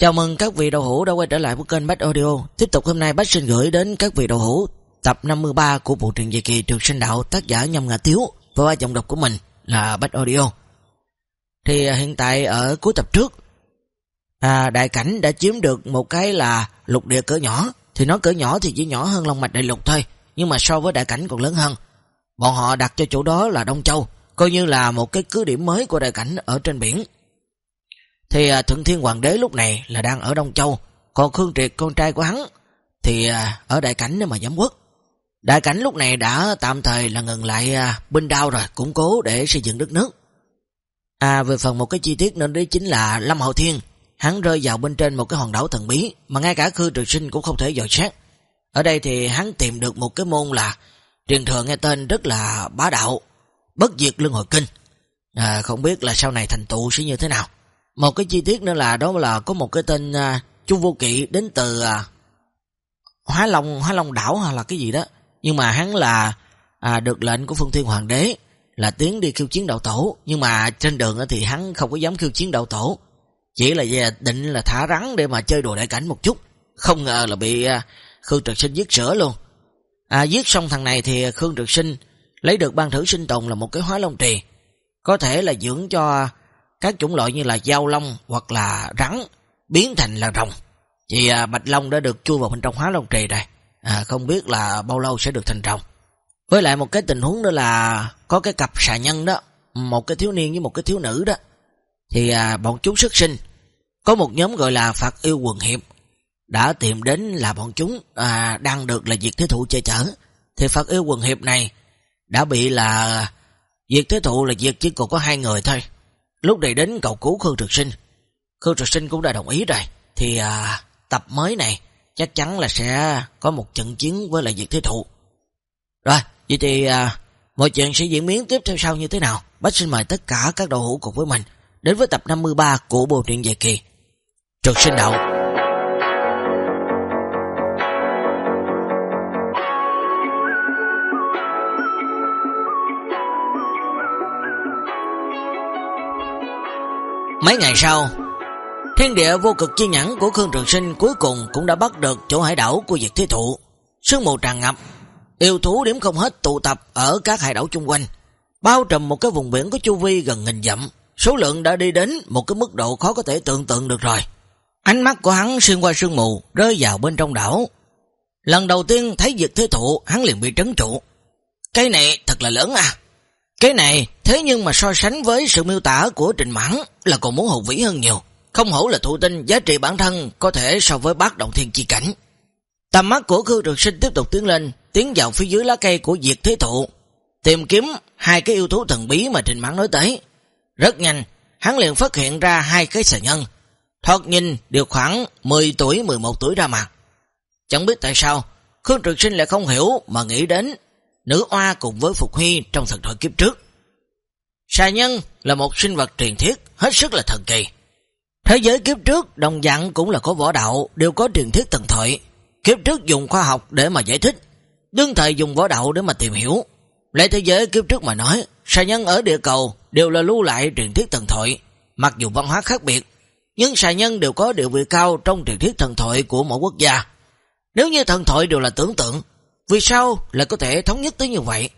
Chào mừng các vị đầu hữu đã quay trở lại với kênh Bách Audio. Tiếp tục hôm nay Bách xin gửi đến các vị đầu hữu tập 53 của bộ truyện dài kỳ Trường Sinh Đạo tác giả Nhâm Ngà Tiếu và ba giọng đọc của mình là Bách Audio. Thì à, hiện tại ở cuối tập trước, à, đại cảnh đã chiếm được một cái là lục địa cỡ nhỏ. Thì nó cỡ nhỏ thì chỉ nhỏ hơn Long Mạch Đại Lục thôi, nhưng mà so với đại cảnh còn lớn hơn. Bọn họ đặt cho chỗ đó là Đông Châu, coi như là một cái cứ điểm mới của đại cảnh ở trên biển. Thì à, Thượng Thiên Hoàng đế lúc này là đang ở Đông Châu, còn Khương Triệt con trai của hắn thì à, ở đại cảnh mà giám quốc. Đại cảnh lúc này đã tạm thời là ngừng lại à, binh đao rồi, củng cố để xây dựng đất nước. À về phần một cái chi tiết nên đấy chính là Lâm Hậu Thiên, hắn rơi vào bên trên một cái hòn đảo thần bí mà ngay cả Khương Trực Sinh cũng không thể dò xét. Ở đây thì hắn tìm được một cái môn là truyền thừa nghe tên rất là bá đạo, bất diệt lương hồi kinh. À, không biết là sau này thành tựu sẽ như thế nào. Một cái chi tiết nữa là đó là có một cái tên à, uh, Chu Vô Kỵ đến từ uh, Hóa Long Hóa Long đảo hay là cái gì đó. Nhưng mà hắn là à, được lệnh của Phương Thiên Hoàng đế là tiến đi khiêu chiến đạo tổ, nhưng mà trên đường thì hắn không có dám khiêu chiến đạo tổ. Chỉ là về định là thả rắn để mà chơi đồ đại cảnh một chút. Không ngờ là bị uh, Khương Trực Sinh giết sữa luôn. À, giết xong thằng này thì Khương Trực Sinh lấy được ban thử sinh tồn là một cái hóa long trì. Có thể là dưỡng cho các chủng loại như là dao long hoặc là rắn biến thành là rồng. Thì à, Bạch Long đã được chui vào bên trong hóa long trì rồi. À, không biết là bao lâu sẽ được thành rồng. Với lại một cái tình huống nữa là có cái cặp xà nhân đó, một cái thiếu niên với một cái thiếu nữ đó. Thì à, bọn chúng xuất sinh. Có một nhóm gọi là Phật yêu quần hiệp đã tìm đến là bọn chúng à, đang được là diệt thế thụ che chở. Thì Phật yêu quần hiệp này đã bị là diệt thế thụ là diệt chỉ còn có hai người thôi. Lúc này đến cầu cứu Khương Trực Sinh. Khương Trực Sinh cũng đã đồng ý rồi. Thì à, tập mới này chắc chắn là sẽ có một trận chiến với lại diệt thế thụ. Rồi, vậy thì à, mọi chuyện sẽ diễn biến tiếp theo sau như thế nào? Bách xin mời tất cả các đội hữu cùng với mình đến với tập 53 của bộ truyện dài kỳ. Trực Sinh Đạo. Mấy ngày sau, thiên địa vô cực chi nhãn của Khương Trường Sinh cuối cùng cũng đã bắt được chỗ hải đảo của Diệt Thế Thụ. Sương mù tràn ngập, yêu thú điểm không hết tụ tập ở các hải đảo chung quanh, bao trùm một cái vùng biển có chu vi gần nghìn dặm. Số lượng đã đi đến một cái mức độ khó có thể tưởng tượng được rồi. Ánh mắt của hắn xuyên qua sương mù, rơi vào bên trong đảo. Lần đầu tiên thấy Diệt Thế Thụ, hắn liền bị trấn trụ. Cái này thật là lớn à. Cái này thế nhưng mà so sánh với sự miêu tả của Trình Mãn là còn muốn hùng vĩ hơn nhiều. Không hổ là thụ tinh giá trị bản thân có thể so với bác động thiên chi cảnh. Tầm mắt của Khương trường Sinh tiếp tục tiến lên, tiến vào phía dưới lá cây của Diệt Thế Thụ, tìm kiếm hai cái yêu thú thần bí mà Trình Mãn nói tới. Rất nhanh, hắn liền phát hiện ra hai cái xà nhân, thoát nhìn đều khoảng 10 tuổi 11 tuổi ra mặt. Chẳng biết tại sao, Khương trường Sinh lại không hiểu mà nghĩ đến nữ oa cùng với Phục Huy trong thần thoại kiếp trước. Xà nhân là một sinh vật truyền thiết, hết sức là thần kỳ. Thế giới kiếp trước đồng dạng cũng là có võ đạo, đều có truyền thiết thần thoại. Kiếp trước dùng khoa học để mà giải thích, đương thời dùng võ đạo để mà tìm hiểu. Lấy thế giới kiếp trước mà nói, xà nhân ở địa cầu đều là lưu lại truyền thiết thần thoại, mặc dù văn hóa khác biệt, nhưng xà nhân đều có địa vị cao trong truyền thiết thần thoại của mỗi quốc gia. Nếu như thần thoại đều là tưởng tượng, vì sao lại có thể thống nhất tới như vậy?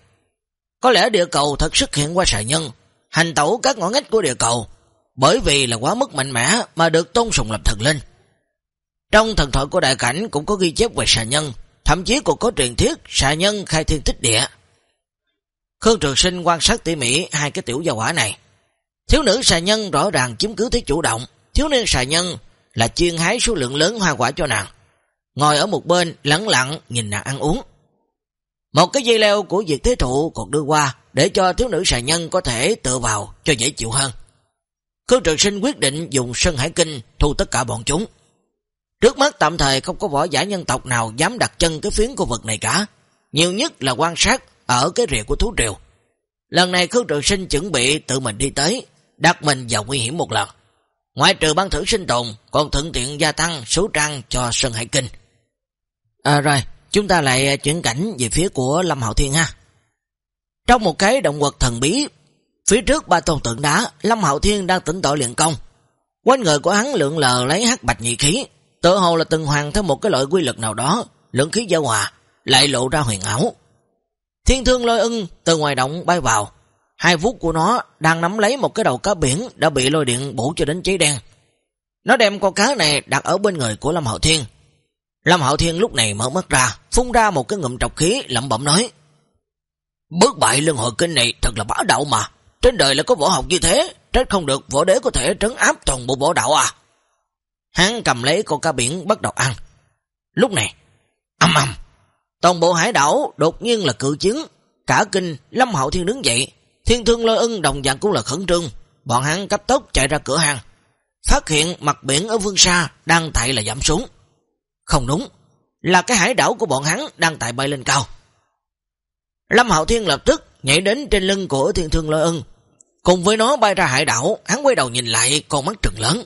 Có lẽ địa cầu thật xuất hiện qua xà nhân, hành tẩu các ngõ ngách của địa cầu, bởi vì là quá mức mạnh mẽ mà được tôn sùng lập thần linh. Trong thần thoại của đại cảnh cũng có ghi chép về xà nhân, thậm chí còn có truyền thuyết xà nhân khai thiên tích địa. Khương Trường Sinh quan sát tỉ mỉ hai cái tiểu gia quả này. Thiếu nữ xà nhân rõ ràng chiếm cứ thế chủ động, thiếu niên xà nhân là chuyên hái số lượng lớn hoa quả cho nàng. Ngồi ở một bên lắng lặng nhìn nàng ăn uống. Một cái dây leo của diệt thế thụ còn đưa qua để cho thiếu nữ xà nhân có thể tựa vào cho dễ chịu hơn. Khương Trường Sinh quyết định dùng Sơn Hải Kinh thu tất cả bọn chúng. Trước mắt tạm thời không có võ giả nhân tộc nào dám đặt chân cái phiến khu vực này cả. Nhiều nhất là quan sát ở cái rìa của thú triều. Lần này Khương Trường Sinh chuẩn bị tự mình đi tới, đặt mình vào nguy hiểm một lần. ngoại trừ ban thử sinh tồn, còn thuận tiện gia tăng số trang cho Sơn Hải Kinh. À rồi, chúng ta lại à, chuyển cảnh về phía của Lâm Hạo Thiên ha. Trong một cái động vật thần bí, phía trước ba tôn tượng đá, Lâm Hạo Thiên đang tỉnh tội luyện công. Quanh người của hắn lượng lờ lấy hắc bạch nhị khí, tự hồ là từng hoàng theo một cái loại quy lực nào đó, lượng khí giao hòa, lại lộ ra huyền ảo. Thiên thương lôi ưng từ ngoài động bay vào, hai vút của nó đang nắm lấy một cái đầu cá biển đã bị lôi điện bổ cho đến cháy đen. Nó đem con cá này đặt ở bên người của Lâm Hậu Thiên. Lâm Hậu Thiên lúc này mở mắt ra, phun ra một cái ngụm trọc khí, lẩm bẩm nói. Bước bại lưng hồi kinh này thật là bá đạo mà. Trên đời là có võ học như thế, trách không được võ đế có thể trấn áp toàn bộ võ đạo à. Hắn cầm lấy con cá biển bắt đầu ăn. Lúc này, âm âm, toàn bộ hải đảo đột nhiên là cự chứng. Cả kinh, Lâm Hậu Thiên đứng dậy, thiên thương lôi ưng đồng dạng cũng là khẩn trương. Bọn hắn cấp tốc chạy ra cửa hàng. Phát hiện mặt biển ở phương xa đang tại là giảm xuống. Không đúng, là cái hải đảo của bọn hắn đang tại bay lên cao. Lâm Hạo Thiên lập tức nhảy đến trên lưng của thiên thương lôi ưng. Cùng với nó bay ra hải đảo, hắn quay đầu nhìn lại con mắt trừng lớn.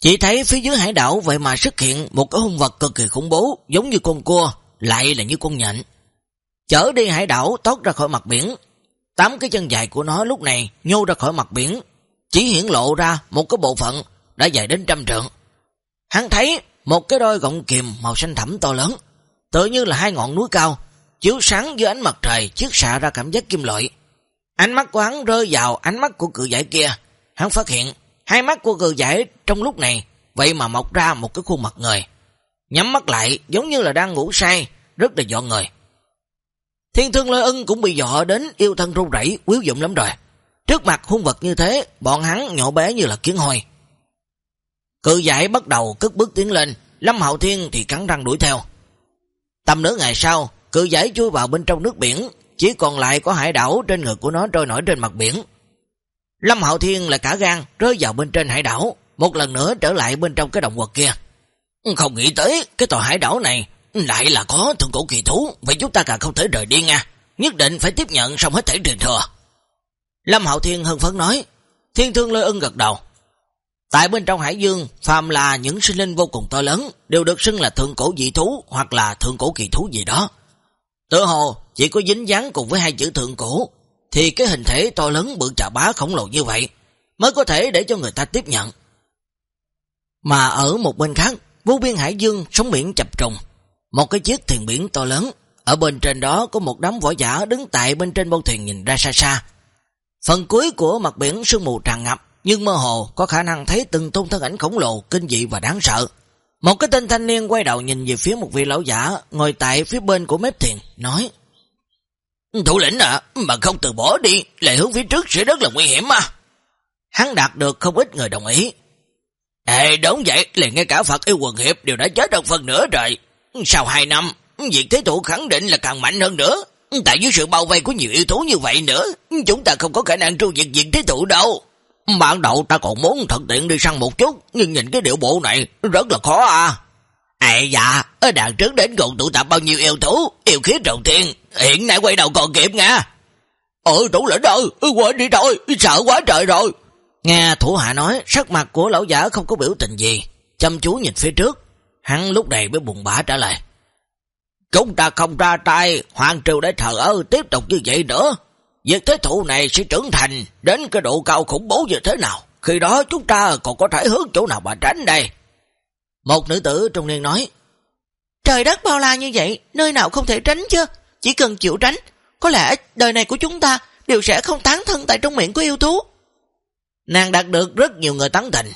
Chỉ thấy phía dưới hải đảo vậy mà xuất hiện một cái hung vật cực kỳ khủng bố, giống như con cua, lại là như con nhện. Chở đi hải đảo tót ra khỏi mặt biển. Tám cái chân dài của nó lúc này nhô ra khỏi mặt biển, chỉ hiển lộ ra một cái bộ phận đã dài đến trăm trượng. Hắn thấy một cái đôi gọng kìm màu xanh thẳm to lớn, tự như là hai ngọn núi cao, chiếu sáng dưới ánh mặt trời chiếc xạ ra cảm giác kim loại. Ánh mắt của hắn rơi vào ánh mắt của cự giải kia. Hắn phát hiện hai mắt của cự giải trong lúc này vậy mà mọc ra một cái khuôn mặt người. Nhắm mắt lại giống như là đang ngủ say, rất là dọn người. Thiên thương lôi ân cũng bị dọ đến yêu thân run rẩy quyếu dụng lắm rồi. Trước mặt hung vật như thế, bọn hắn nhỏ bé như là kiến hồi. Cự giải bắt đầu cất bước tiến lên, Lâm Hạo Thiên thì cắn răng đuổi theo. Tầm nửa ngày sau, cự giải chui vào bên trong nước biển, chỉ còn lại có hải đảo trên ngực của nó trôi nổi trên mặt biển. Lâm Hạo Thiên là cả gan rơi vào bên trên hải đảo, một lần nữa trở lại bên trong cái động vật kia. Không nghĩ tới cái tòa hải đảo này lại là có thượng cổ kỳ thú, vậy chúng ta càng không thể rời đi nha, nhất định phải tiếp nhận xong hết thể truyền thừa. Lâm Hạo Thiên hân phấn nói, Thiên Thương Lôi ưng gật đầu. Tại bên trong hải dương, phàm là những sinh linh vô cùng to lớn, đều được xưng là thượng cổ dị thú hoặc là thượng cổ kỳ thú gì đó. Tự hồ chỉ có dính dáng cùng với hai chữ thượng cổ, thì cái hình thể to lớn bự trà bá khổng lồ như vậy mới có thể để cho người ta tiếp nhận. Mà ở một bên khác, vô biên hải dương sóng biển chập trùng, một cái chiếc thuyền biển to lớn, ở bên trên đó có một đám võ giả đứng tại bên trên bông thuyền nhìn ra xa xa. Phần cuối của mặt biển sương mù tràn ngập, nhưng mơ hồ có khả năng thấy từng tôn thân ảnh khổng lồ, kinh dị và đáng sợ. Một cái tên thanh niên quay đầu nhìn về phía một vị lão giả ngồi tại phía bên của mép thuyền, nói Thủ lĩnh ạ, mà không từ bỏ đi, lại hướng phía trước sẽ rất là nguy hiểm mà. Hắn đạt được không ít người đồng ý. Ê, đúng vậy, liền ngay cả Phật yêu quần hiệp đều đã chết được phần nữa rồi. Sau hai năm, việc thế thủ khẳng định là càng mạnh hơn nữa. Tại dưới sự bao vây của nhiều yêu thú như vậy nữa, chúng ta không có khả năng tru diệt diện thế thủ đâu. Ban đầu ta còn muốn thuận tiện đi săn một chút, nhưng nhìn cái điệu bộ này rất là khó à. ê dạ, ở đàn trước đến cùng tụ tập bao nhiêu yêu thú, yêu khí đầu tiên, hiện nay quay đầu còn kịp nha. Ừ, thủ lĩnh ơi, quên đi rồi, ừ, sợ quá trời rồi. Nghe thủ hạ nói, sắc mặt của lão giả không có biểu tình gì, chăm chú nhìn phía trước. Hắn lúc này mới buồn bã trả lời. Chúng ta không ra tay, hoàng triều để thờ ơ tiếp tục như vậy nữa. Việc thế thủ này sẽ trưởng thành đến cái độ cao khủng bố như thế nào. Khi đó chúng ta còn có thể hướng chỗ nào mà tránh đây. Một nữ tử trung niên nói. Trời đất bao la như vậy, nơi nào không thể tránh chứ. Chỉ cần chịu tránh, có lẽ đời này của chúng ta đều sẽ không tán thân tại trong miệng của yêu thú. Nàng đạt được rất nhiều người tán thành.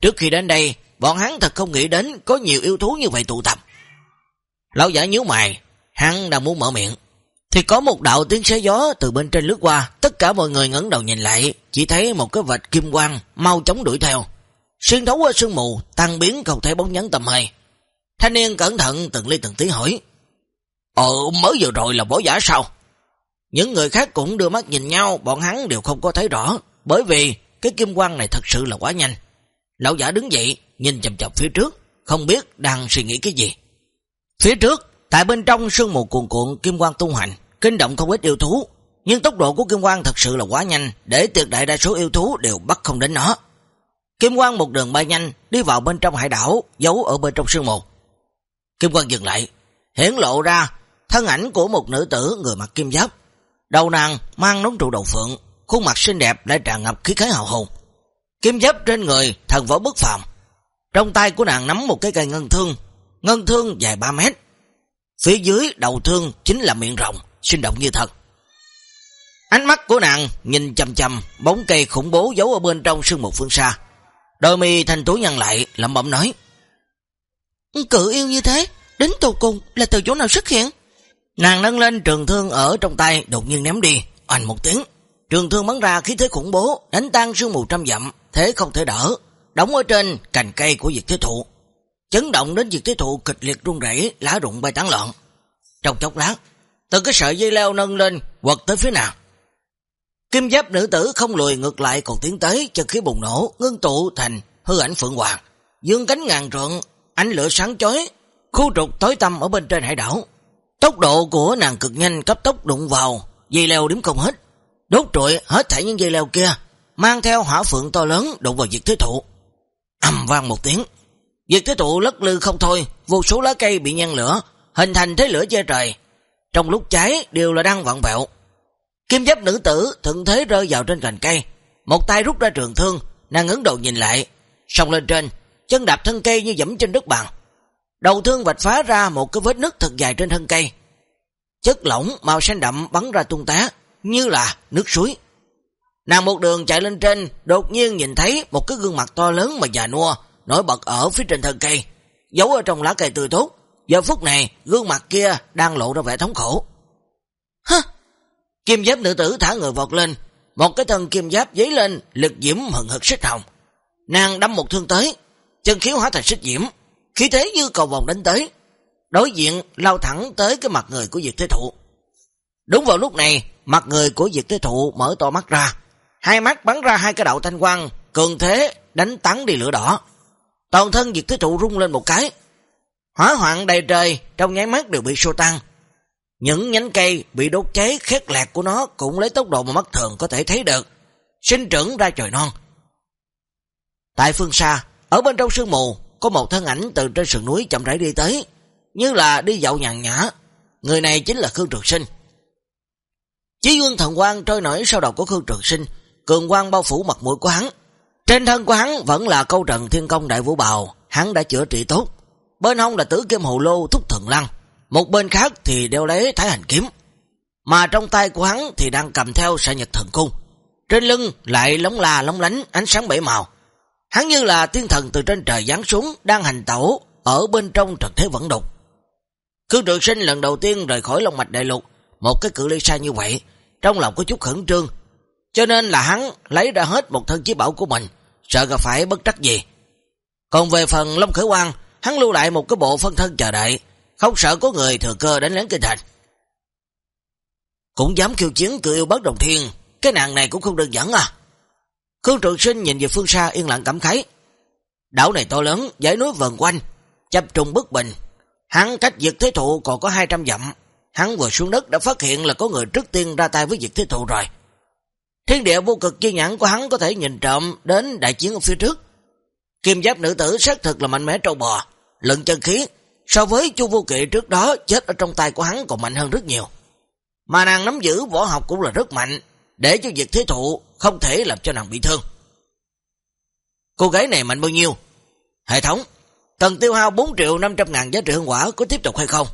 Trước khi đến đây, bọn hắn thật không nghĩ đến có nhiều yêu thú như vậy tụ tập. Lão giả nhíu mày, hắn đang muốn mở miệng. Thì có một đạo tiếng xé gió từ bên trên lướt qua, tất cả mọi người ngẩng đầu nhìn lại, chỉ thấy một cái vạch kim quang mau chóng đuổi theo. Xuyên thấu qua sương mù, tăng biến không thấy bóng nhắn tầm hơi. Thanh niên cẩn thận từng ly từng tí hỏi. Ờ, mới vừa rồi là bó giả sao? Những người khác cũng đưa mắt nhìn nhau, bọn hắn đều không có thấy rõ, bởi vì cái kim quang này thật sự là quá nhanh. Lão giả đứng dậy, nhìn chầm chập phía trước, không biết đang suy nghĩ cái gì. Phía trước, tại bên trong sương mù cuồn cuộn kim quang tung hành, kinh động không ít yêu thú, nhưng tốc độ của kim quang thật sự là quá nhanh, để tuyệt đại đa số yêu thú đều bắt không đến nó. Kim quang một đường bay nhanh, đi vào bên trong hải đảo, giấu ở bên trong sương mù. Kim quang dừng lại, hiển lộ ra thân ảnh của một nữ tử người mặc kim giáp. Đầu nàng mang nón trụ đầu phượng, khuôn mặt xinh đẹp lại tràn ngập khí khái hào hùng. Kim giáp trên người thần võ bất phàm. Trong tay của nàng nắm một cái cây ngân thương, ngân thương dài 3 mét. Phía dưới đầu thương chính là miệng rồng, sinh động như thật. Ánh mắt của nàng nhìn chầm chầm bóng cây khủng bố giấu ở bên trong sương một phương xa. Đôi mi thanh tú nhăn lại, lẩm bẩm nói. Cự yêu như thế, đến tù cùng là từ chỗ nào xuất hiện? Nàng nâng lên trường thương ở trong tay đột nhiên ném đi, oanh một tiếng. Trường thương bắn ra khí thế khủng bố, đánh tan sương mù trăm dặm, thế không thể đỡ, đóng ở trên cành cây của diệt thế thụ. Chấn động đến diệt thế thụ kịch liệt rung rẩy, lá rụng bay tán loạn. Trong chốc lát, từ cái sợi dây leo nâng lên, quật tới phía nào. Kim giáp nữ tử không lùi ngược lại còn tiến tới, chân khí bùng nổ, ngưng tụ thành hư ảnh phượng hoàng. Dương cánh ngàn trượng, ánh lửa sáng chói, khu trục tối tâm ở bên trên hải đảo. Tốc độ của nàng cực nhanh cấp tốc đụng vào, dây leo điểm không hết. Đốt trụi hết thảy những dây leo kia, mang theo hỏa phượng to lớn đụng vào diệt thế thụ. ầm vang một tiếng, diệt cái tụ lất lư không thôi, vô số lá cây bị nhăn lửa, hình thành thế lửa che trời. Trong lúc cháy đều là đang vặn vẹo. Kim giáp nữ tử thuận thế rơi vào trên cành cây, một tay rút ra trường thương, nàng ngấn đầu nhìn lại, song lên trên, chân đạp thân cây như dẫm trên đất bằng. Đầu thương vạch phá ra một cái vết nứt thật dài trên thân cây. Chất lỏng màu xanh đậm bắn ra tung tá, như là nước suối. Nàng một đường chạy lên trên, đột nhiên nhìn thấy một cái gương mặt to lớn mà già nua, nổi bật ở phía trên thân cây, giấu ở trong lá cây tươi tốt. Giờ phút này, gương mặt kia đang lộ ra vẻ thống khổ. Hả? Kim giáp nữ tử thả người vọt lên, một cái thân kim giáp dấy lên, lực diễm hận hực xích hồng. Nàng đâm một thương tới, chân khiếu hóa thành xích diễm, khí thế như cầu vòng đánh tới. Đối diện lao thẳng tới cái mặt người của Diệt Thế Thụ. Đúng vào lúc này, mặt người của Diệt Thế Thụ mở to mắt ra, hai mắt bắn ra hai cái đạo thanh quang, cường thế đánh tắn đi lửa đỏ. Toàn thân Diệt Thế trụ rung lên một cái. Hỏa hoạn đầy trời trong nháy mắt đều bị sô tăng. Những nhánh cây bị đốt cháy khét lẹt của nó cũng lấy tốc độ mà mắt thường có thể thấy được, sinh trưởng ra trời non. Tại phương xa, ở bên trong sương mù, có một thân ảnh từ trên sườn núi chậm rãi đi tới, như là đi dạo nhàn nhã. Người này chính là Khương Trường Sinh. Chí dương thần quang trôi nổi sau đầu của Khương Trường Sinh, cường quang bao phủ mặt mũi của hắn. Trên thân của hắn vẫn là câu trần thiên công đại vũ bào, hắn đã chữa trị tốt. Bên hông là tử kim hồ lô thúc thần lăng, một bên khác thì đeo lấy thái hành kiếm. Mà trong tay của hắn thì đang cầm theo sợi nhật thần cung. Trên lưng lại lóng là lóng lánh ánh sáng bảy màu. Hắn như là tiên thần từ trên trời giáng xuống đang hành tẩu ở bên trong trần thế vẫn đục. Khương Trường Sinh lần đầu tiên rời khỏi Long Mạch Đại Lục, một cái cự ly xa như vậy, trong lòng có chút khẩn trương, cho nên là hắn lấy ra hết một thân chí bảo của mình, sợ gặp phải bất trắc gì. Còn về phần Long Khởi Quang, hắn lưu lại một cái bộ phân thân chờ đợi, không sợ có người thừa cơ đánh lén kinh thành. Cũng dám khiêu chiến cự yêu bất đồng thiên, cái nàng này cũng không đơn giản à. Khương Trường Sinh nhìn về phương xa yên lặng cảm khái. Đảo này to lớn, dãy núi vần quanh, chập trùng bất bình. Hắn cách diệt thế thụ còn có 200 dặm. Hắn vừa xuống đất đã phát hiện là có người trước tiên ra tay với diệt thế thụ rồi. Thiên địa vô cực chi nhãn của hắn có thể nhìn trộm đến đại chiến ở phía trước. Kim giáp nữ tử xác thực là mạnh mẽ trâu bò, lận chân khí, so với chu vô kỵ trước đó chết ở trong tay của hắn còn mạnh hơn rất nhiều. Mà nàng nắm giữ võ học cũng là rất mạnh, để cho việc thế thụ không thể làm cho nàng bị thương. Cô gái này mạnh bao nhiêu? Hệ thống, cần tiêu hao 4 triệu 500 ngàn giá trị hương quả có tiếp tục hay không?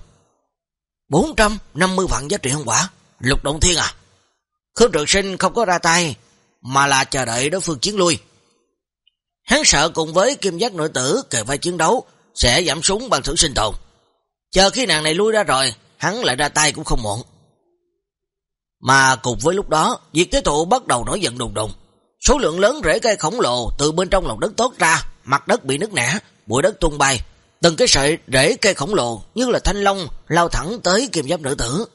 450 vạn giá trị hương quả, lục động thiên à? Khương trường sinh không có ra tay, mà là chờ đợi đối phương chiến lui. Hắn sợ cùng với kim giác nội tử kề vai chiến đấu sẽ giảm súng bằng thử sinh tồn. Chờ khi nàng này lui ra rồi, hắn lại ra tay cũng không muộn. Mà cùng với lúc đó, Diệt Thế Thụ bắt đầu nổi giận đùng đùng. Số lượng lớn rễ cây khổng lồ từ bên trong lòng đất tốt ra, mặt đất bị nứt nẻ, bụi đất tung bay. Từng cái sợi rễ cây khổng lồ như là thanh long lao thẳng tới kim giáp nữ tử.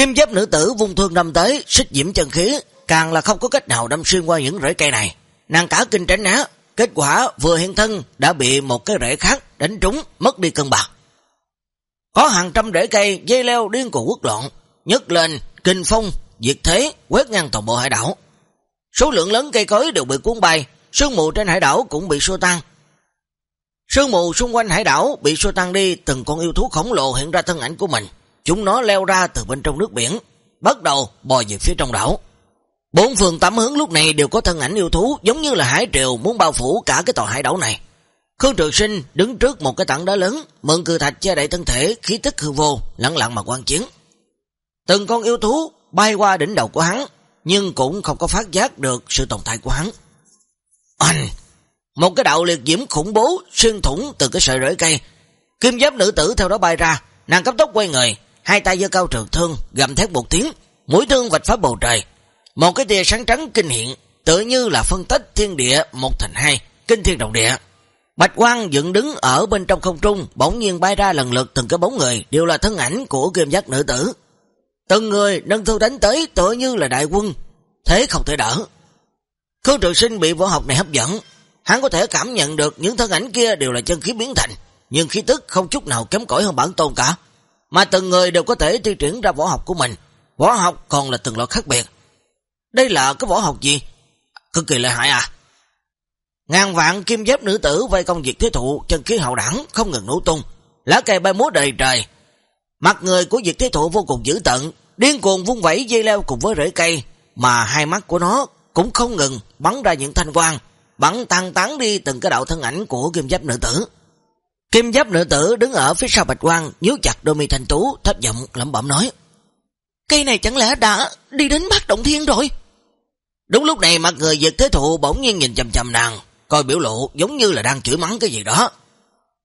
Kim giáp nữ tử vung thương đâm tới, xích diễm chân khí, càng là không có cách nào đâm xuyên qua những rễ cây này. Nàng cả kinh tránh né, kết quả vừa hiện thân đã bị một cái rễ khác đánh trúng, mất đi cân bằng. Có hàng trăm rễ cây dây leo điên cuồng quốc loạn, nhấc lên kinh phong, diệt thế, quét ngang toàn bộ hải đảo. Số lượng lớn cây cối đều bị cuốn bay, sương mù trên hải đảo cũng bị xua tan. Sương mù xung quanh hải đảo bị xua tan đi, từng con yêu thú khổng lồ hiện ra thân ảnh của mình. Chúng nó leo ra từ bên trong nước biển, bắt đầu bò về phía trong đảo. Bốn phương tám hướng lúc này đều có thân ảnh yêu thú giống như là hải triều muốn bao phủ cả cái tòa hải đảo này. Khương Trường Sinh đứng trước một cái tảng đá lớn, mượn cự thạch che đậy thân thể, khí tức hư vô, lặng lặng mà quan chiến. Từng con yêu thú bay qua đỉnh đầu của hắn, nhưng cũng không có phát giác được sự tồn tại của hắn. Anh! Một cái đạo liệt diễm khủng bố xuyên thủng từ cái sợi rễ cây. Kim giáp nữ tử theo đó bay ra, nàng cấp tốc quay người, hai tay giơ cao trường thương, gầm thét một tiếng, mũi thương vạch phá bầu trời. Một cái tia sáng trắng kinh hiện, tự như là phân tích thiên địa một thành hai, kinh thiên động địa. Bạch quang dựng đứng ở bên trong không trung, bỗng nhiên bay ra lần lượt từng cái bóng người, đều là thân ảnh của kim giác nữ tử. Từng người nâng thương đánh tới tựa như là đại quân, thế không thể đỡ. Khương trường sinh bị võ học này hấp dẫn, hắn có thể cảm nhận được những thân ảnh kia đều là chân khí biến thành, nhưng khí tức không chút nào kém cỏi hơn bản tôn cả. Mà từng người đều có thể thi triển ra võ học của mình, võ học còn là từng loại khác biệt. Đây là cái võ học gì? Cực kỳ lợi hại à? Ngàn vạn kim giáp nữ tử vây công việc thế thụ, chân khí hậu đẳng không ngừng nổ tung, lá cây bay múa đầy trời. Mặt người của việc thế thụ vô cùng dữ tận, điên cuồng vung vẫy dây leo cùng với rễ cây, mà hai mắt của nó cũng không ngừng bắn ra những thanh quang, bắn tăng tán đi từng cái đạo thân ảnh của kim giáp nữ tử. Kim giáp nữ tử đứng ở phía sau bạch quang, nhíu chặt đôi mi thanh tú, thấp giọng lẩm bẩm nói: "Cây này chẳng lẽ đã đi đến Bát Động Thiên rồi?" Đúng lúc này mặt người diệt thế thụ bỗng nhiên nhìn chằm chằm nàng, coi biểu lộ giống như là đang chửi mắng cái gì đó.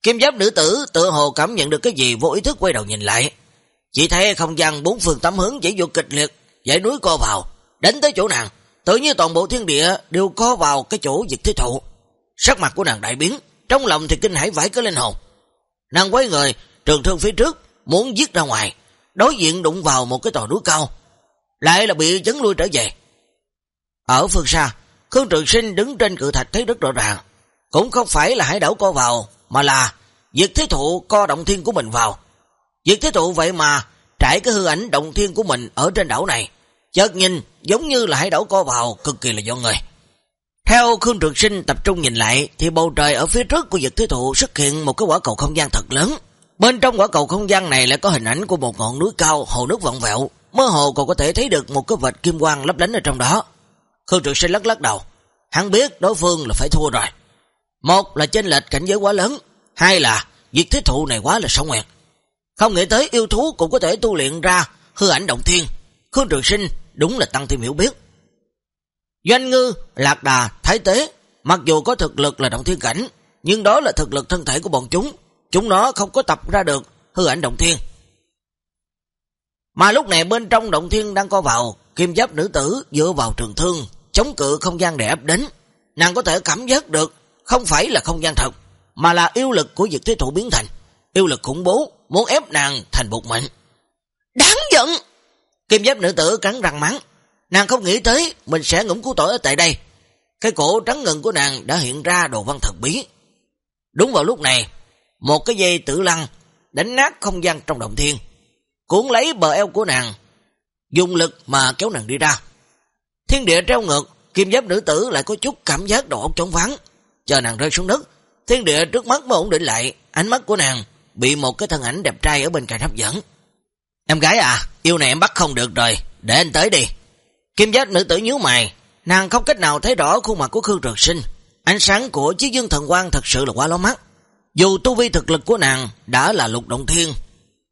Kim giáp nữ tử tự hồ cảm nhận được cái gì vô ý thức quay đầu nhìn lại. Chỉ thấy không gian bốn phương tám hướng chỉ vô kịch liệt, dãy núi co vào, đến tới chỗ nàng, tự như toàn bộ thiên địa đều co vào cái chỗ diệt thế thụ. Sắc mặt của nàng đại biến, trong lòng thì kinh hãi vãi có lên hồn. Nàng quay người, trường thương phía trước, muốn giết ra ngoài, đối diện đụng vào một cái tòa núi cao, lại là bị chấn lui trở về. Ở phương xa, Khương Trường Sinh đứng trên cự thạch thấy rất rõ ràng, cũng không phải là hải đảo co vào, mà là diệt thế thụ co động thiên của mình vào. Diệt thế thụ vậy mà trải cái hư ảnh động thiên của mình ở trên đảo này, chợt nhìn giống như là hải đảo co vào, cực kỳ là do người. Theo Khương Trường Sinh tập trung nhìn lại, thì bầu trời ở phía trước của diệt thế thụ xuất hiện một cái quả cầu không gian thật lớn. Bên trong quả cầu không gian này lại có hình ảnh của một ngọn núi cao, hồ nước vọng vẹo, mơ hồ còn có thể thấy được một cái vệt kim quang lấp lánh ở trong đó. Khương Trường Sinh lắc lắc đầu, hắn biết đối phương là phải thua rồi. Một là chênh lệch cảnh giới quá lớn, hai là diệt thế thụ này quá là sâu nguyệt. Không nghĩ tới yêu thú cũng có thể tu luyện ra hư ảnh động thiên. Khương Trường Sinh đúng là tăng thêm hiểu biết. Doanh ngư, lạc đà, thái tế, mặc dù có thực lực là động thiên cảnh, nhưng đó là thực lực thân thể của bọn chúng. Chúng nó không có tập ra được hư ảnh động thiên. Mà lúc này bên trong động thiên đang co vào, kim giáp nữ tử dựa vào trường thương, chống cự không gian đẹp đến. Nàng có thể cảm giác được không phải là không gian thật, mà là yêu lực của diệt thế thủ biến thành. Yêu lực khủng bố, muốn ép nàng thành bột mệnh. Đáng giận! Kim giáp nữ tử cắn răng mắng. Nàng không nghĩ tới mình sẽ ngủng cứu tội ở tại đây. Cái cổ trắng ngần của nàng đã hiện ra đồ văn thật bí. Đúng vào lúc này, một cái dây tử lăng đánh nát không gian trong động thiên, cuốn lấy bờ eo của nàng, dùng lực mà kéo nàng đi ra. Thiên địa treo ngược, kim giáp nữ tử lại có chút cảm giác đầu óc trống vắng. Chờ nàng rơi xuống đất, thiên địa trước mắt mới ổn định lại, ánh mắt của nàng bị một cái thân ảnh đẹp trai ở bên cạnh hấp dẫn. Em gái à, yêu này em bắt không được rồi, để anh tới đi. Kim giáp nữ tử nhíu mày, nàng không cách nào thấy rõ khuôn mặt của Khương Trường Sinh. Ánh sáng của chiếc dương thần quang thật sự là quá ló mắt. Dù tu vi thực lực của nàng đã là lục động thiên,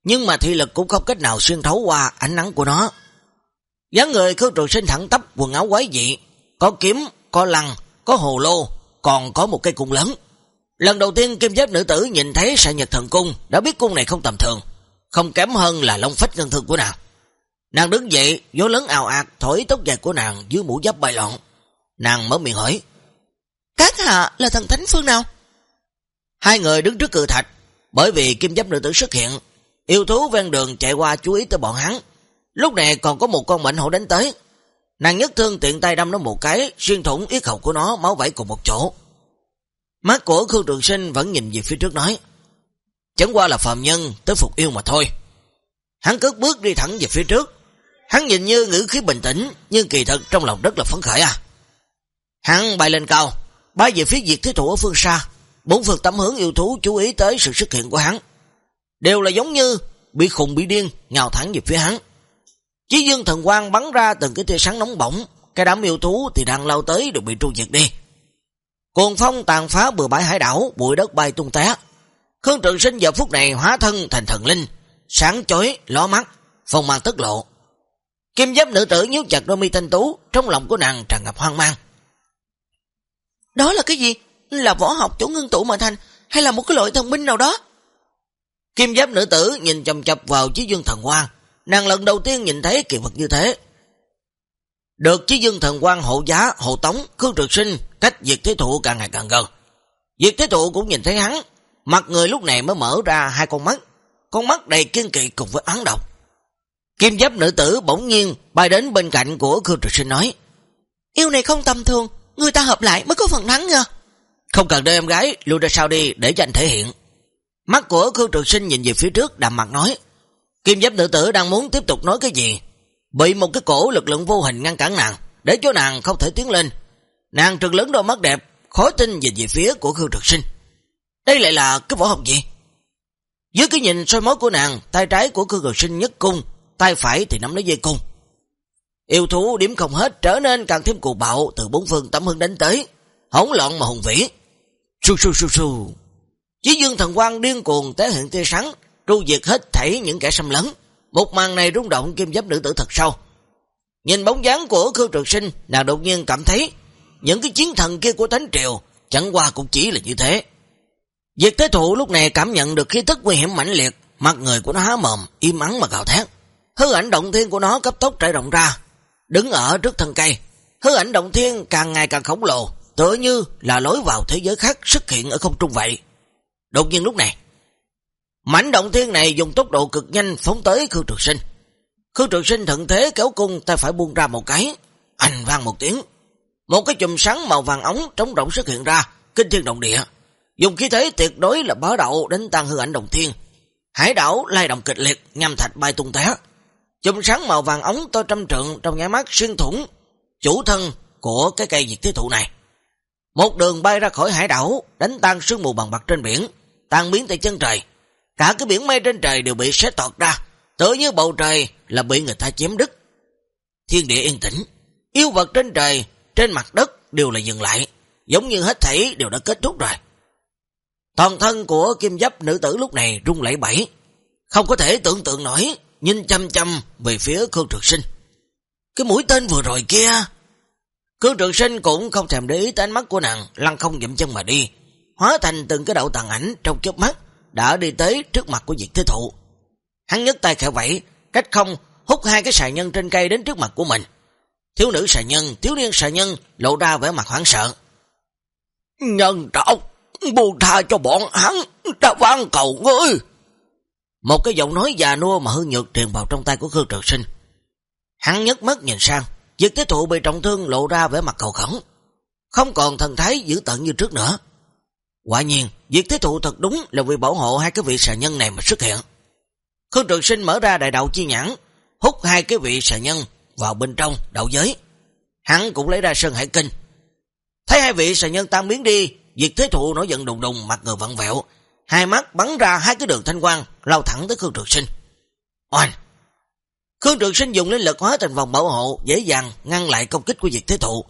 nhưng mà thị lực cũng không cách nào xuyên thấu qua ánh nắng của nó dáng người Khương Trường Sinh thẳng tắp quần áo quái dị, có kiếm, có lăng, có hồ lô, còn có một cây cung lớn. Lần đầu tiên kim giáp nữ tử nhìn thấy sạ nhật thần cung, đã biết cung này không tầm thường, không kém hơn là lông phách ngân thương của nàng. Nàng đứng dậy, gió lớn ào ạt thổi tóc dài của nàng dưới mũ giáp bay loạn. Nàng mở miệng hỏi, Các hạ là thần thánh phương nào? Hai người đứng trước cự thạch, bởi vì kim giáp nữ tử xuất hiện, yêu thú ven đường chạy qua chú ý tới bọn hắn, Lúc này còn có một con mệnh hổ đánh tới. Nàng nhất thương tiện tay đâm nó một cái, xuyên thủng yết hầu của nó, máu vảy cùng một chỗ. Mắt của Khương Trường Sinh vẫn nhìn về phía trước nói. Chẳng qua là phàm nhân, tới phục yêu mà thôi. Hắn cất bước đi thẳng về phía trước. Hắn nhìn như ngữ khí bình tĩnh, nhưng kỳ thật trong lòng rất là phấn khởi à. Hắn bay lên cao, bay về phía diệt thế thủ ở phương xa. Bốn phương tấm hướng yêu thú chú ý tới sự xuất hiện của hắn. Đều là giống như bị khùng bị điên, nhào thẳng về phía hắn. Chí dương thần quang bắn ra từng cái tia sáng nóng bỏng, cái đám yêu thú thì đang lao tới đều bị tru diệt đi. Cuồng phong tàn phá bừa bãi hải đảo, bụi đất bay tung té. Khương Trường Sinh giờ phút này hóa thân thành thần linh, sáng chói, ló mắt, phong mang tức lộ. Kim giáp nữ tử nhíu chặt đôi mi thanh tú, trong lòng của nàng tràn ngập hoang mang. Đó là cái gì? Là võ học chủ ngưng tụ mà thành, hay là một cái loại thần binh nào đó? Kim giáp nữ tử nhìn chầm chập vào chí dương thần quang, nàng lần đầu tiên nhìn thấy kỳ vật như thế. Được chí dương thần quang hộ giá, hộ tống, Khương Trực Sinh cách diệt thế thụ càng ngày càng gần. Diệt thế thụ cũng nhìn thấy hắn, mặt người lúc này mới mở ra hai con mắt, con mắt đầy kiên kỵ cùng với án độc. Kim giáp nữ tử bỗng nhiên bay đến bên cạnh của Khương Trực Sinh nói, Yêu này không tầm thường, người ta hợp lại mới có phần thắng nha. Không cần đưa em gái, lưu ra sau đi để cho anh thể hiện. Mắt của Khương Trực Sinh nhìn về phía trước đàm mặt nói, Kim giáp nữ tử đang muốn tiếp tục nói cái gì, bị một cái cổ lực lượng vô hình ngăn cản nàng, để cho nàng không thể tiến lên. Nàng trừng lớn đôi mắt đẹp, khó tin nhìn về phía của Khương Trực Sinh. Đây lại là cái võ học gì? Dưới cái nhìn soi mối của nàng, tay trái của Khương Trực Sinh nhất cung, tay phải thì nắm lấy dây cung. Yêu thú điểm không hết trở nên càng thêm cuồng bạo từ bốn phương tấm hưng đánh tới, hỗn loạn mà hùng vĩ. Su su su su. Chí dương thần quang điên cuồng tế hiện tia sáng, tru diệt hết thảy những kẻ xâm lấn. Một màn này rung động kim giáp nữ tử thật sâu. Nhìn bóng dáng của Khương Trường Sinh, nàng đột nhiên cảm thấy những cái chiến thần kia của Thánh Triều chẳng qua cũng chỉ là như thế. Diệt Thế Thụ lúc này cảm nhận được khí tức nguy hiểm mãnh liệt, mặt người của nó há mồm, im ắng mà gào thét. Hư ảnh động thiên của nó cấp tốc trải rộng ra, đứng ở trước thân cây. Hư ảnh động thiên càng ngày càng khổng lồ, tựa như là lối vào thế giới khác xuất hiện ở không trung vậy. Đột nhiên lúc này, mảnh động thiên này dùng tốc độ cực nhanh phóng tới Khương Trường Sinh. Khương Trường Sinh thận thế kéo cung ta phải buông ra một cái, ảnh vang một tiếng. Một cái chùm sáng màu vàng ống trống rộng xuất hiện ra, kinh thiên động địa. Dùng khí thế tuyệt đối là bá đậu đến tăng hư ảnh động thiên. Hải đảo lay động kịch liệt, nhằm thạch bay tung té. Chùm sáng màu vàng ống to trăm trượng trong nháy mắt xuyên thủng chủ thân của cái cây diệt thế thụ này. Một đường bay ra khỏi hải đảo, đánh tan sương mù bằng bạc trên biển, tan biến tại chân trời. Cả cái biển mây trên trời đều bị xé tọt ra, tự như bầu trời là bị người ta chém đứt. Thiên địa yên tĩnh, yêu vật trên trời, trên mặt đất đều là dừng lại, giống như hết thảy đều đã kết thúc rồi. Toàn thân của kim giáp nữ tử lúc này rung lẫy bẫy, không có thể tưởng tượng nổi, nhìn chăm chăm về phía Khương Trực Sinh. Cái mũi tên vừa rồi kia... Khương Trực Sinh cũng không thèm để ý tới ánh mắt của nàng, lăn không dậm chân mà đi, hóa thành từng cái đậu tàn ảnh trong chớp mắt, đã đi tới trước mặt của Diệt Thế Thụ. Hắn nhấc tay khẽ vẫy, cách không hút hai cái xà nhân trên cây đến trước mặt của mình. Thiếu nữ xà nhân, thiếu niên xà nhân lộ ra vẻ mặt hoảng sợ. Nhân trọng, buông tha cho bọn hắn, ta van cầu ngươi. Một cái giọng nói già nua mà hư nhược truyền vào trong tay của Khương Trường Sinh. Hắn nhất mắt nhìn sang, Diệt Thế Thụ bị trọng thương lộ ra vẻ mặt cầu khẩn, không còn thần thái dữ tận như trước nữa. Quả nhiên, Diệt Thế Thụ thật đúng là vì bảo hộ hai cái vị xà nhân này mà xuất hiện. Khương Trường Sinh mở ra đại đạo chi nhãn, hút hai cái vị xà nhân vào bên trong đạo giới. Hắn cũng lấy ra Sơn Hải Kinh. Thấy hai vị xà nhân tan biến đi, Diệt Thế Thụ nổi giận đùng đùng, mặt người vặn vẹo, hai mắt bắn ra hai cái đường thanh quang, lao thẳng tới Khương Trường Sinh. Oanh! Khương Trường Sinh dùng linh lực hóa thành vòng bảo hộ, dễ dàng ngăn lại công kích của Diệt Thế Thụ.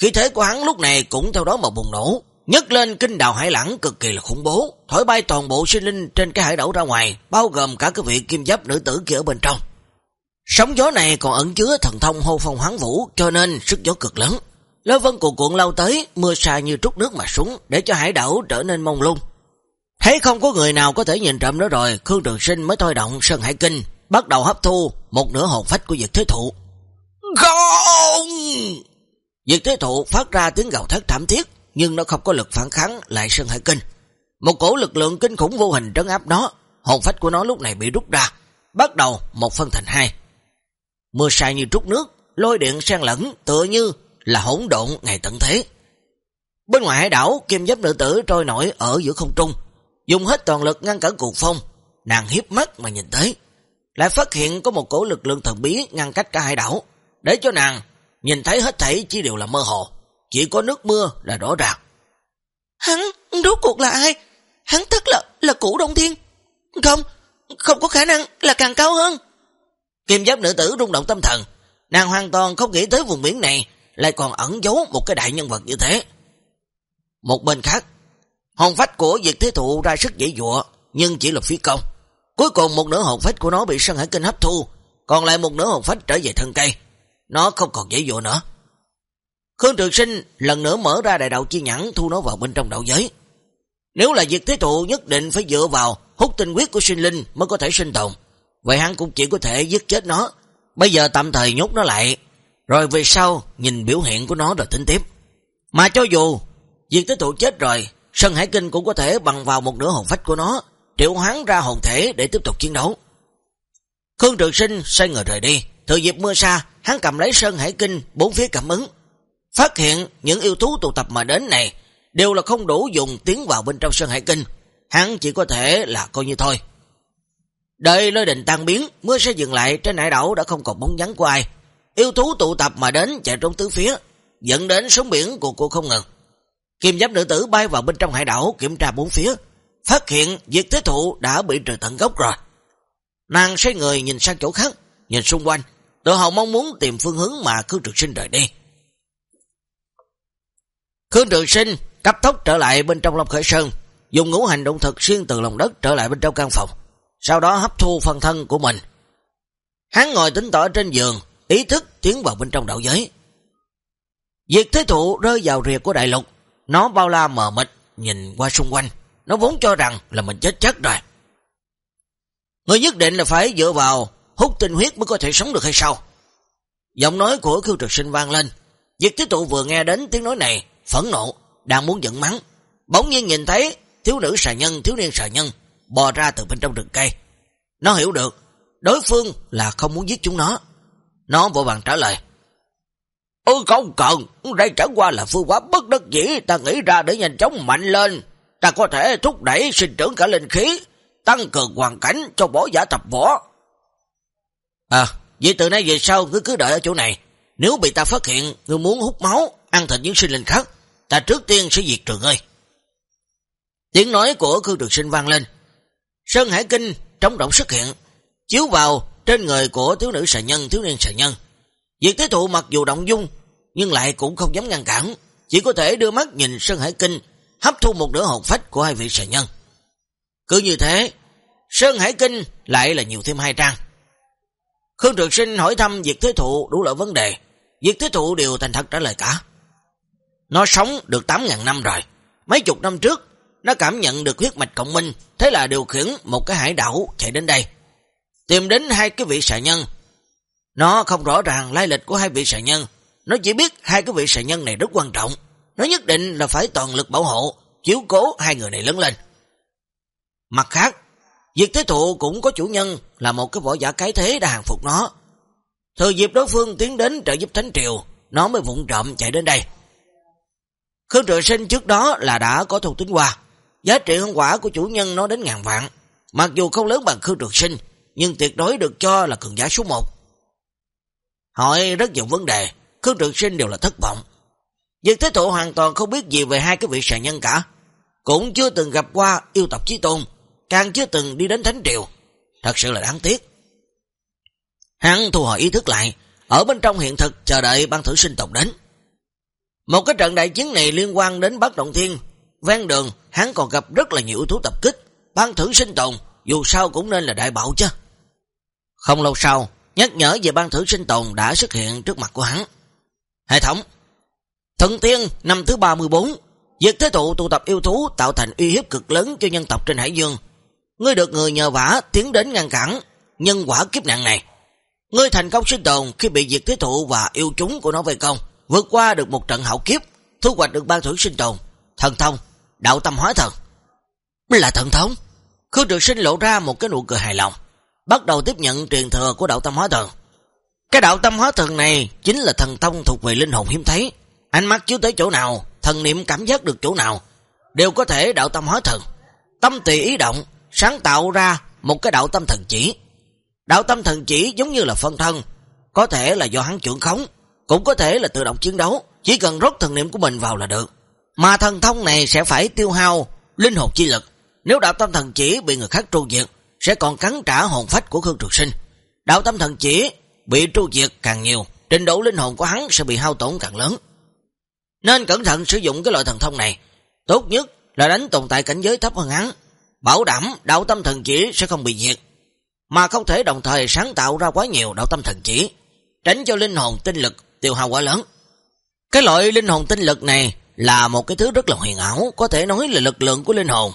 Khí thế của hắn lúc này cũng theo đó mà bùng nổ, nhấc lên kinh đào hải lãng cực kỳ là khủng bố, thổi bay toàn bộ sinh linh trên cái hải đảo ra ngoài, bao gồm cả cái vị kim giáp nữ tử kia ở bên trong. Sóng gió này còn ẩn chứa thần thông hô phong hoáng vũ, cho nên sức gió cực lớn. Lơ vân cuộn cuộn lao tới, mưa xa như trút nước mà xuống, để cho hải đảo trở nên mông lung. Thấy không có người nào có thể nhìn trộm nữa rồi, Khương Trường Sinh mới thôi động Sơn Hải Kinh, bắt đầu hấp thu một nửa hồn phách của Diệt Thế Thụ. Không! Diệt Thế Thụ phát ra tiếng gào thét thảm thiết, nhưng nó không có lực phản kháng lại Sơn Hải Kinh. Một cổ lực lượng kinh khủng vô hình trấn áp nó, hồn phách của nó lúc này bị rút ra, bắt đầu một phân thành hai. Mưa sai như trút nước, lôi điện sang lẫn tựa như là hỗn độn ngày tận thế. Bên ngoài hải đảo, kim giáp nữ tử trôi nổi ở giữa không trung, dùng hết toàn lực ngăn cản cuộc phong, nàng hiếp mắt mà nhìn tới lại phát hiện có một cổ lực lượng thần bí ngăn cách cả hai đảo, để cho nàng nhìn thấy hết thảy chỉ đều là mơ hồ, chỉ có nước mưa là rõ ràng. Hắn rốt cuộc là ai? Hắn thật là là củ đông thiên. Không, không có khả năng là càng cao hơn. Kim giáp nữ tử rung động tâm thần, Nàng hoàn toàn không nghĩ tới vùng biển này lại còn ẩn giấu một cái đại nhân vật như thế. Một bên khác, hồn phách của Diệt Thế Thụ ra sức dễ dụa, nhưng chỉ là phí công. Cuối cùng một nửa hồn phách của nó bị Sơn Hải Kinh hấp thu, còn lại một nửa hồn phách trở về thân cây. Nó không còn dễ dụa nữa. Khương Trường Sinh lần nữa mở ra đại đạo chi nhãn thu nó vào bên trong đạo giới. Nếu là Diệt Thế Thụ nhất định phải dựa vào hút tinh huyết của sinh linh mới có thể sinh tồn. Vậy hắn cũng chỉ có thể giết chết nó. Bây giờ tạm thời nhốt nó lại. Rồi về sau nhìn biểu hiện của nó rồi tính tiếp. Mà cho dù Diệt Thế Thụ chết rồi, Sơn Hải Kinh cũng có thể bằng vào một nửa hồn phách của nó, triệu hoán ra hồn thể để tiếp tục chiến đấu. Khương Trường Sinh xoay người rời đi, thừa dịp mưa xa, hắn cầm lấy Sơn Hải Kinh bốn phía cảm ứng. Phát hiện những yêu thú tụ tập mà đến này đều là không đủ dùng tiến vào bên trong Sơn Hải Kinh, hắn chỉ có thể là coi như thôi. Đợi lôi đình tan biến, mưa sẽ dừng lại, trên hải đảo đã không còn bóng dáng của ai. Yêu thú tụ tập mà đến chạy trốn tứ phía, dẫn đến sóng biển của cô không ngừng. Kim giáp nữ tử bay vào bên trong hải đảo kiểm tra bốn phía, phát hiện diệt thế thụ đã bị trừ tận gốc rồi. Nàng xoay người nhìn sang chỗ khác, nhìn xung quanh, tự hầu mong muốn tìm phương hướng mà Khương Trường Sinh rời đi. Khương Trường Sinh cấp tốc trở lại bên trong Long Khởi Sơn, dùng ngũ hành động thực xuyên từ lòng đất trở lại bên trong căn phòng, sau đó hấp thu phần thân của mình. Hắn ngồi tính tỏ trên giường, ý thức tiến vào bên trong đạo giới. Diệt thế thụ rơi vào rìa của đại lục, nó bao la mờ mịt, nhìn qua xung quanh, nó vốn cho rằng là mình chết chắc rồi. Người nhất định là phải dựa vào hút tinh huyết mới có thể sống được hay sao? Giọng nói của khiêu Trực Sinh vang lên. Diệt Thế Tụ vừa nghe đến tiếng nói này, phẫn nộ, đang muốn giận mắng. Bỗng nhiên nhìn thấy thiếu nữ xà nhân, thiếu niên xà nhân bò ra từ bên trong rừng cây. Nó hiểu được, đối phương là không muốn giết chúng nó. Nó vội vàng trả lời. Ừ không cần, đây chẳng qua là phương pháp bất đắc dĩ ta nghĩ ra để nhanh chóng mạnh lên. Ta có thể thúc đẩy sinh trưởng cả linh khí, tăng cường hoàn cảnh cho võ giả tập võ. À, vậy từ nay về sau cứ cứ đợi ở chỗ này. Nếu bị ta phát hiện ngươi muốn hút máu, ăn thịt những sinh linh khác, ta trước tiên sẽ diệt trừ ngươi. Tiếng nói của Khương Trường Sinh vang lên. Sơn Hải Kinh trong động xuất hiện, chiếu vào trên người của thiếu nữ xà nhân, thiếu niên xà nhân. Diệt thế thụ mặc dù động dung, nhưng lại cũng không dám ngăn cản, chỉ có thể đưa mắt nhìn Sơn Hải Kinh, hấp thu một nửa hồn phách của hai vị xà nhân. Cứ như thế, Sơn Hải Kinh lại là nhiều thêm hai trang. Khương Trường Sinh hỏi thăm Diệt Thế Thụ đủ loại vấn đề, Diệt Thế Thụ đều thành thật trả lời cả. Nó sống được 8.000 năm rồi, mấy chục năm trước, nó cảm nhận được huyết mạch cộng minh, thế là điều khiển một cái hải đảo chạy đến đây. Tìm đến hai cái vị xà nhân. Nó không rõ ràng lai lịch của hai vị sài nhân, nó chỉ biết hai cái vị sài nhân này rất quan trọng. Nó nhất định là phải toàn lực bảo hộ, chiếu cố hai người này lớn lên. Mặt khác, Diệt Thế Thụ cũng có chủ nhân là một cái võ giả cái thế đã hàng phục nó. Thừa dịp đối phương tiến đến trợ giúp Thánh Triều, nó mới vụng trộm chạy đến đây. Khương Trường Sinh trước đó là đã có thuộc tính qua, giá trị hương quả của chủ nhân nó đến ngàn vạn. Mặc dù không lớn bằng Khương Trường Sinh, nhưng tuyệt đối được cho là cường giá số 1. Hỏi rất nhiều vấn đề, Khương Trường Sinh đều là thất vọng. Dược Thế Thụ hoàn toàn không biết gì về hai cái vị sàn nhân cả. Cũng chưa từng gặp qua yêu tộc Chí Tôn, càng chưa từng đi đến Thánh Triều. Thật sự là đáng tiếc. Hắn thu hồi ý thức lại, ở bên trong hiện thực chờ đợi ban thử sinh tộc đến. Một cái trận đại chiến này liên quan đến Bắc Động Thiên, ven đường hắn còn gặp rất là nhiều thú tập kích, ban thử sinh tồn, dù sao cũng nên là đại bảo chứ. Không lâu sau, nhắc nhở về ban thử sinh tồn đã xuất hiện trước mặt của hắn. Hệ thống Thần tiên năm thứ 34 Diệt thế thụ tụ tập yêu thú tạo thành uy hiếp cực lớn cho nhân tộc trên hải dương. Ngươi được người nhờ vả tiến đến ngăn cản nhân quả kiếp nạn này. Ngươi thành công sinh tồn khi bị diệt thế thụ và yêu chúng của nó vây công, vượt qua được một trận hậu kiếp, thu hoạch được ban thử sinh tồn, thần thông, đạo tâm hóa thần. Là thần thống Khương Trường Sinh lộ ra một cái nụ cười hài lòng, bắt đầu tiếp nhận truyền thừa của đạo tâm hóa thần. Cái đạo tâm hóa thần này chính là thần thông thuộc về linh hồn hiếm thấy. Ánh mắt chiếu tới chỗ nào, thần niệm cảm giác được chỗ nào, đều có thể đạo tâm hóa thần. Tâm tùy ý động, sáng tạo ra một cái đạo tâm thần chỉ. Đạo tâm thần chỉ giống như là phân thân, có thể là do hắn trưởng khống, cũng có thể là tự động chiến đấu, chỉ cần rót thần niệm của mình vào là được. Mà thần thông này sẽ phải tiêu hao linh hồn chi lực, nếu đạo tâm thần chỉ bị người khác tru diệt, sẽ còn cắn trả hồn phách của Khương Trực Sinh. Đạo tâm thần chỉ bị tru diệt càng nhiều, trình độ linh hồn của hắn sẽ bị hao tổn càng lớn. Nên cẩn thận sử dụng cái loại thần thông này. Tốt nhất là đánh tồn tại cảnh giới thấp hơn hắn. Bảo đảm đạo tâm thần chỉ sẽ không bị diệt. Mà không thể đồng thời sáng tạo ra quá nhiều đạo tâm thần chỉ. Tránh cho linh hồn tinh lực tiêu hao quá lớn. Cái loại linh hồn tinh lực này là một cái thứ rất là huyền ảo, có thể nói là lực lượng của linh hồn.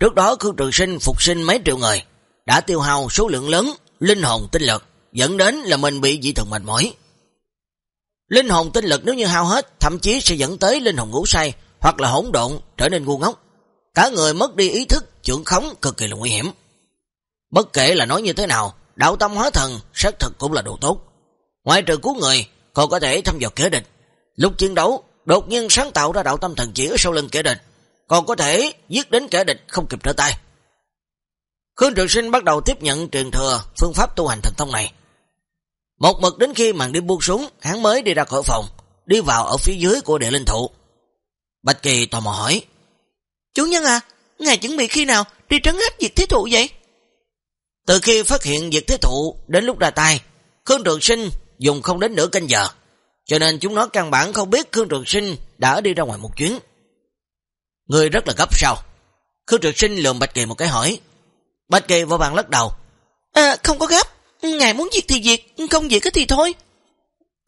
Trước đó Khương Trường Sinh phục sinh mấy triệu người, đã tiêu hao số lượng lớn linh hồn tinh lực, dẫn đến là mình bị dị thường mệt mỏi. Linh hồn tinh lực nếu như hao hết, thậm chí sẽ dẫn tới linh hồn ngủ say hoặc là hỗn độn trở nên ngu ngốc. Cả người mất đi ý thức, trưởng khống cực kỳ là nguy hiểm. Bất kể là nói như thế nào, đạo tâm hóa thần xác thực cũng là đồ tốt. Ngoài trừ cứu người, còn có thể thăm dò kẻ địch. Lúc chiến đấu, đột nhiên sáng tạo ra đạo tâm thần chỉ ở sau lưng kẻ địch, còn có thể giết đến kẻ địch không kịp trở tay. Khương Trường Sinh bắt đầu tiếp nhận truyền thừa phương pháp tu hành thần thông này. Một mực đến khi màn đêm buông xuống, hắn mới đi ra khỏi phòng, đi vào ở phía dưới của địa linh thụ. Bạch Kỳ tò mò hỏi, Chủ nhân à, ngài chuẩn bị khi nào đi trấn áp diệt thế thụ vậy? Từ khi phát hiện diệt thế thụ đến lúc ra tay, Khương Trường Sinh dùng không đến nửa canh giờ, cho nên chúng nó căn bản không biết Khương Trường Sinh đã đi ra ngoài một chuyến. Người rất là gấp sao? Khương Trường Sinh lườm Bạch Kỳ một cái hỏi. Bạch Kỳ vào bàn lắc đầu. À, không có gấp, ngài muốn diệt thì diệt, không diệt thì thôi.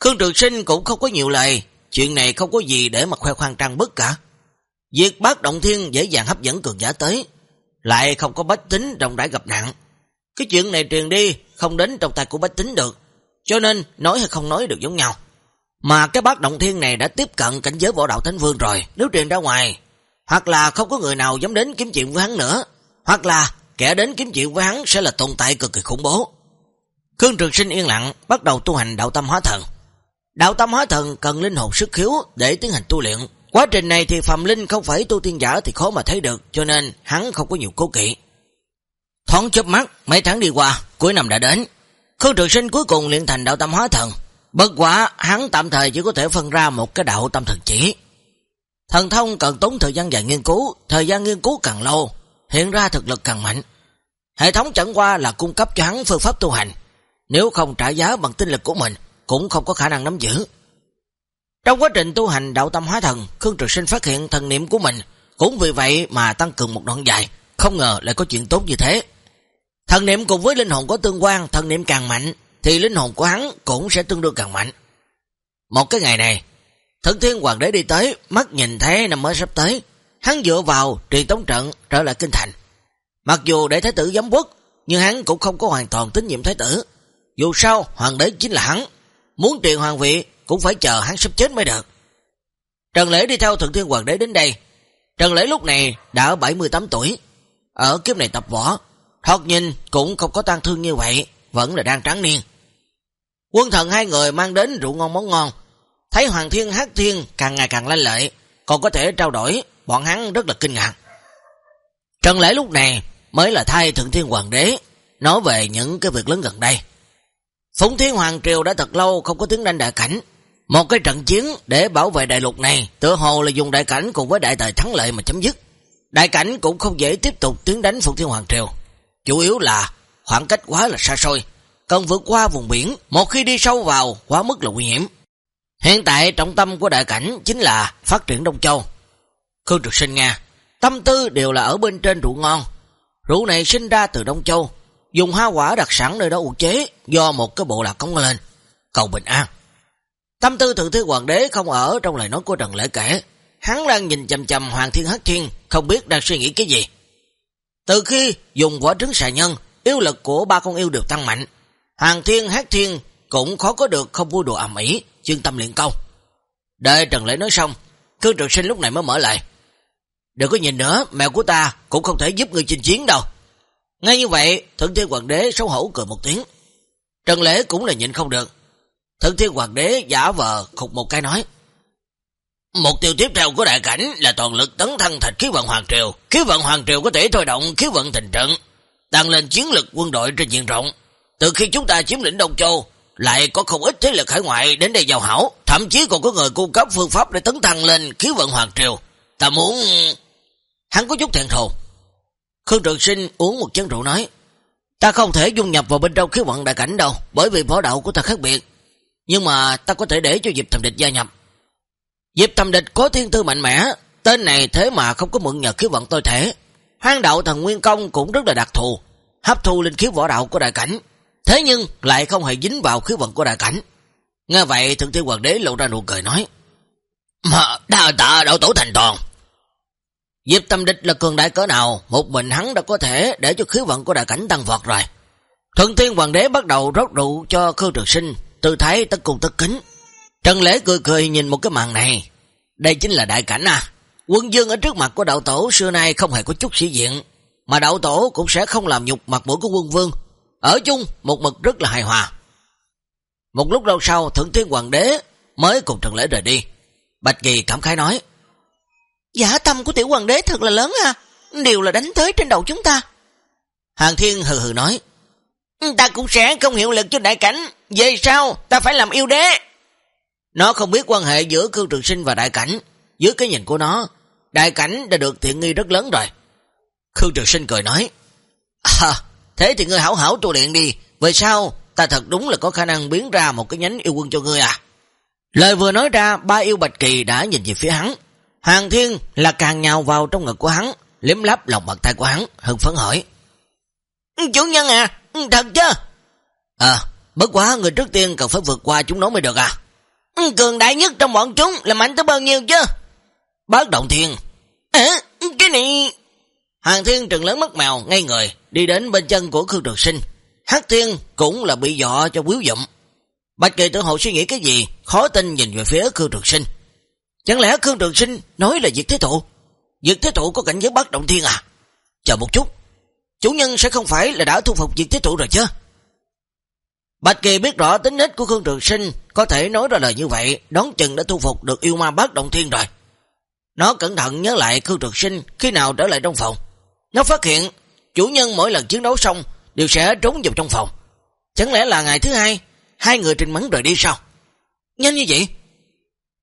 Khương Trường Sinh cũng không có nhiều lời, chuyện này không có gì để mà khoe khoang trăng bức cả. Việc bác động thiên dễ dàng hấp dẫn cường giả tới, lại không có bách tính đồng đãi gặp nạn. Cái chuyện này truyền đi, không đến trong tay của bách tính được, cho nên nói hay không nói được giống nhau. Mà cái bác động thiên này đã tiếp cận cảnh giới võ đạo thánh vương rồi, nếu truyền ra ngoài, hoặc là không có người nào dám đến kiếm chuyện với hắn nữa, hoặc là kẻ đến kiếm chuyện với hắn sẽ là tồn tại cực kỳ khủng bố. Khương Trường Sinh yên lặng, bắt đầu tu hành đạo tâm hóa thần. Đạo tâm hóa thần cần linh hồn sức khiếu để tiến hành tu luyện. Quá trình này thì phàm linh không phải tu tiên giả thì khó mà thấy được, cho nên hắn không có nhiều cố kỵ. Thoáng chớp mắt, mấy tháng đi qua, cuối năm đã đến. Khương Trường Sinh cuối cùng luyện thành đạo tâm hóa thần. Bất quả, hắn tạm thời chỉ có thể phân ra một cái đạo tâm thần chỉ. Thần thông cần tốn thời gian dài nghiên cứu, thời gian nghiên cứu càng lâu, hiện ra thực lực càng mạnh. Hệ thống chẳng qua là cung cấp cho hắn phương pháp tu hành, nếu không trả giá bằng tinh lực của mình, cũng không có khả năng nắm giữ. Trong quá trình tu hành đạo tâm hóa thần, Khương Trực Sinh phát hiện thần niệm của mình, cũng vì vậy mà tăng cường một đoạn dài, không ngờ lại có chuyện tốt như thế. Thần niệm cùng với linh hồn có tương quan, thần niệm càng mạnh, thì linh hồn của hắn cũng sẽ tương đương càng mạnh. Một cái ngày này, Thần Thiên Hoàng đế đi tới, mắt nhìn thấy năm mới sắp tới, hắn dựa vào truyền tống trận trở lại kinh thành. Mặc dù để thái tử giám quốc, nhưng hắn cũng không có hoàn toàn tín nhiệm thái tử. Dù sao, hoàng đế chính là hắn, muốn truyền hoàng vị cũng phải chờ hắn sắp chết mới được. Trần Lễ đi theo Thượng Thiên Hoàng đế đến đây. Trần Lễ lúc này đã ở 78 tuổi. Ở kiếp này tập võ, thoạt nhìn cũng không có tan thương như vậy, vẫn là đang trắng niên. Quân thần hai người mang đến rượu ngon món ngon, thấy Hoàng Thiên Hát Thiên càng ngày càng lanh lợi, còn có thể trao đổi, bọn hắn rất là kinh ngạc. Trần Lễ lúc này mới là thay Thượng Thiên Hoàng đế, nói về những cái việc lớn gần đây. Phụng Thiên Hoàng Triều đã thật lâu không có tiếng đánh đại cảnh. Một cái trận chiến để bảo vệ đại lục này, tựa hồ là dùng đại cảnh cùng với đại tài thắng lợi mà chấm dứt. Đại cảnh cũng không dễ tiếp tục tiến đánh Phụng Thiên Hoàng Triều. Chủ yếu là khoảng cách quá là xa xôi, cần vượt qua vùng biển, một khi đi sâu vào quá mức là nguy hiểm. Hiện tại trọng tâm của đại cảnh chính là phát triển Đông Châu. Khương Trực Sinh Nga, tâm tư đều là ở bên trên rượu ngon. Rượu này sinh ra từ Đông Châu, dùng hoa quả đặc sẵn nơi đó ủ chế do một cái bộ lạc cống lên, cầu bình an. Tâm tư thượng thư hoàng đế không ở trong lời nói của Trần Lễ kể, hắn đang nhìn chầm chầm Hoàng Thiên Hắc Thiên, không biết đang suy nghĩ cái gì. Từ khi dùng quả trứng xà nhân, yêu lực của ba con yêu được tăng mạnh, Hoàng Thiên Hắc Thiên cũng khó có được không vui đùa ẩm ý, chuyên tâm luyện công. Đợi Trần Lễ nói xong, Khương Trường Sinh lúc này mới mở lại. Đừng có nhìn nữa, mèo của ta cũng không thể giúp người chinh chiến đâu. Ngay như vậy, Thượng Thiên Hoàng đế xấu hổ cười một tiếng. Trần Lễ cũng là nhịn không được. Thượng Thiên Hoàng đế giả vờ khục một cái nói. Mục tiêu tiếp theo của đại cảnh là toàn lực tấn thăng thành khí vận Hoàng Triều. Khí vận Hoàng Triều có thể thôi động khí vận tình trận, tăng lên chiến lực quân đội trên diện rộng. Từ khi chúng ta chiếm lĩnh Đông Châu, lại có không ít thế lực hải ngoại đến đây giao hảo, thậm chí còn có người cung cấp phương pháp để tấn thăng lên khí vận Hoàng Triều. Ta muốn... Hắn có chút thẹn thù. Khương Trường Sinh uống một chén rượu nói, ta không thể dung nhập vào bên trong khí vận đại cảnh đâu, bởi vì võ đạo của ta khác biệt. Nhưng mà ta có thể để cho Diệp Thầm Địch gia nhập. Diệp Thầm Địch có thiên tư mạnh mẽ, tên này thế mà không có mượn nhờ khí vận tôi thể. Hoang đạo thần Nguyên Công cũng rất là đặc thù, hấp thu linh khí võ đạo của đại cảnh, thế nhưng lại không hề dính vào khí vận của đại cảnh. Nghe vậy thượng thiên hoàng đế lộ ra nụ cười nói, Mà đa tạ đạo tổ thành toàn. Diệp Tâm Địch là cường đại cỡ nào, một mình hắn đã có thể để cho khí vận của đại cảnh tăng vọt rồi. Thuận thiên hoàng đế bắt đầu rót rượu cho Khương Trường Sinh, tư thái tất cùng tất kính. Trần Lễ cười cười nhìn một cái màn này. Đây chính là đại cảnh à. Quân dương ở trước mặt của đạo tổ xưa nay không hề có chút sĩ diện, mà đạo tổ cũng sẽ không làm nhục mặt mũi của quân vương. Ở chung một mực rất là hài hòa. Một lúc lâu sau, Thượng Thiên Hoàng đế mới cùng Trần Lễ rời đi. Bạch Kỳ cảm khái nói, Giả tâm của tiểu hoàng đế thật là lớn à, đều là đánh tới trên đầu chúng ta. Hàng Thiên hừ hừ nói, Ta cũng sẽ không hiệu lực cho đại cảnh, về sao ta phải làm yêu đế. Nó không biết quan hệ giữa cương trường sinh và đại cảnh, dưới cái nhìn của nó, đại cảnh đã được thiện nghi rất lớn rồi. Khương Trường Sinh cười nói, À, thế thì ngươi hảo hảo tu luyện đi, về sau ta thật đúng là có khả năng biến ra một cái nhánh yêu quân cho ngươi à. Lời vừa nói ra, ba yêu Bạch Kỳ đã nhìn về phía hắn. Hàng Thiên là càng nhào vào trong ngực của hắn, liếm lắp lòng bàn tay của hắn, hưng phấn hỏi. Chủ nhân à, thật chứ? À, bất quá người trước tiên cần phải vượt qua chúng nó mới được à. Cường đại nhất trong bọn chúng là mạnh tới bao nhiêu chứ? Bác Động Thiên. À, cái này... Hàng Thiên trừng lớn mất mèo, ngay người, đi đến bên chân của Khương Trường Sinh. Hắc Thiên cũng là bị dọ cho quý dụm. Bạch Kỳ tự hồ suy nghĩ cái gì, khó tin nhìn về phía Khương Trường Sinh. Chẳng lẽ Khương Trường Sinh nói là Diệt Thế Thụ? Diệt Thế Thụ có cảnh giới Bác Động Thiên à? Chờ một chút, chủ nhân sẽ không phải là đã thu phục Diệt Thế Thụ rồi chứ? Bạch Kỳ biết rõ tính nết của Khương Trường Sinh, có thể nói ra lời như vậy, đón chừng đã thu phục được yêu ma bác động thiên rồi. Nó cẩn thận nhớ lại Khương Trường Sinh khi nào trở lại trong phòng. Nó phát hiện, chủ nhân mỗi lần chiến đấu xong đều sẽ trốn vào trong phòng. Chẳng lẽ là ngày thứ hai, hai người trình mắng rời đi sao? Nhanh như vậy?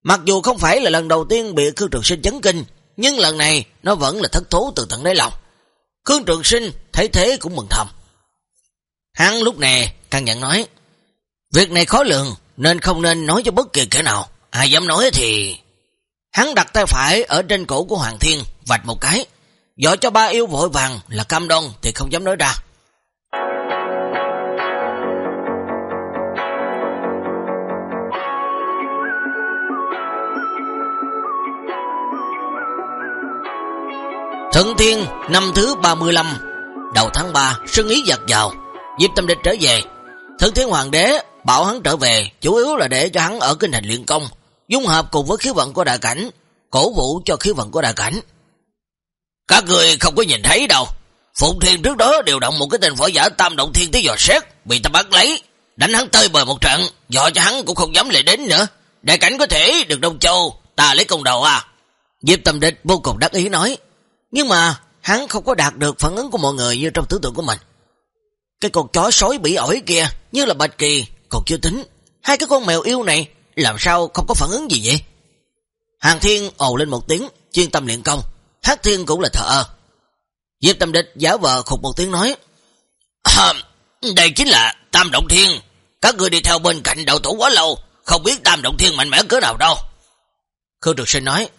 Mặc dù không phải là lần đầu tiên bị Khương Trường Sinh chấn kinh, nhưng lần này nó vẫn là thất thố từ tận đáy lòng. Khương Trường Sinh thấy thế cũng mừng thầm. Hắn lúc này càng nhận nói, việc này khó lường nên không nên nói cho bất kỳ kẻ nào. Ai dám nói thì... Hắn đặt tay phải ở trên cổ của Hoàng Thiên, vạch một cái. Dọ cho ba yêu vội vàng là cam đông thì không dám nói ra. Thần Thiên, năm thứ 35 Đầu tháng 3 Sân ý giật vào Diệp Tâm Địch trở về. Thận Thiên Hoàng đế bảo hắn trở về, Chủ yếu là để cho hắn ở kinh thành luyện công, Dung hợp cùng với khí vận của đại cảnh, Cổ vũ cho khí vận của đại cảnh. Các người không có nhìn thấy đâu. Phụng Thiên trước đó điều động một cái tên võ giả Tam Động Thiên tới dò xét, Bị ta bắt lấy. Đánh hắn tơi bời một trận Dọ cho hắn cũng không dám lại đến nữa. Đại cảnh có thể, được Đông Châu, Ta lấy công đầu à. Diệp Tâm Địch vô cùng đắc ý nói nhưng mà hắn không có đạt được phản ứng của mọi người như trong tưởng tượng của mình. Cái con chó sói bị ổi kia như là Bạch Kỳ còn chưa tính. Hai cái con mèo yêu này làm sao không có phản ứng gì vậy? Hàng Thiên ồ lên một tiếng, chuyên tâm luyện công. Hát Thiên cũng là thợ. Diệp Tâm Địch giả vờ khục một tiếng nói. À, đây chính là Tam Động Thiên. Các người đi theo bên cạnh đầu tổ quá lâu, không biết Tam Động Thiên mạnh mẽ cỡ nào đâu. Khương Trực Sinh nói.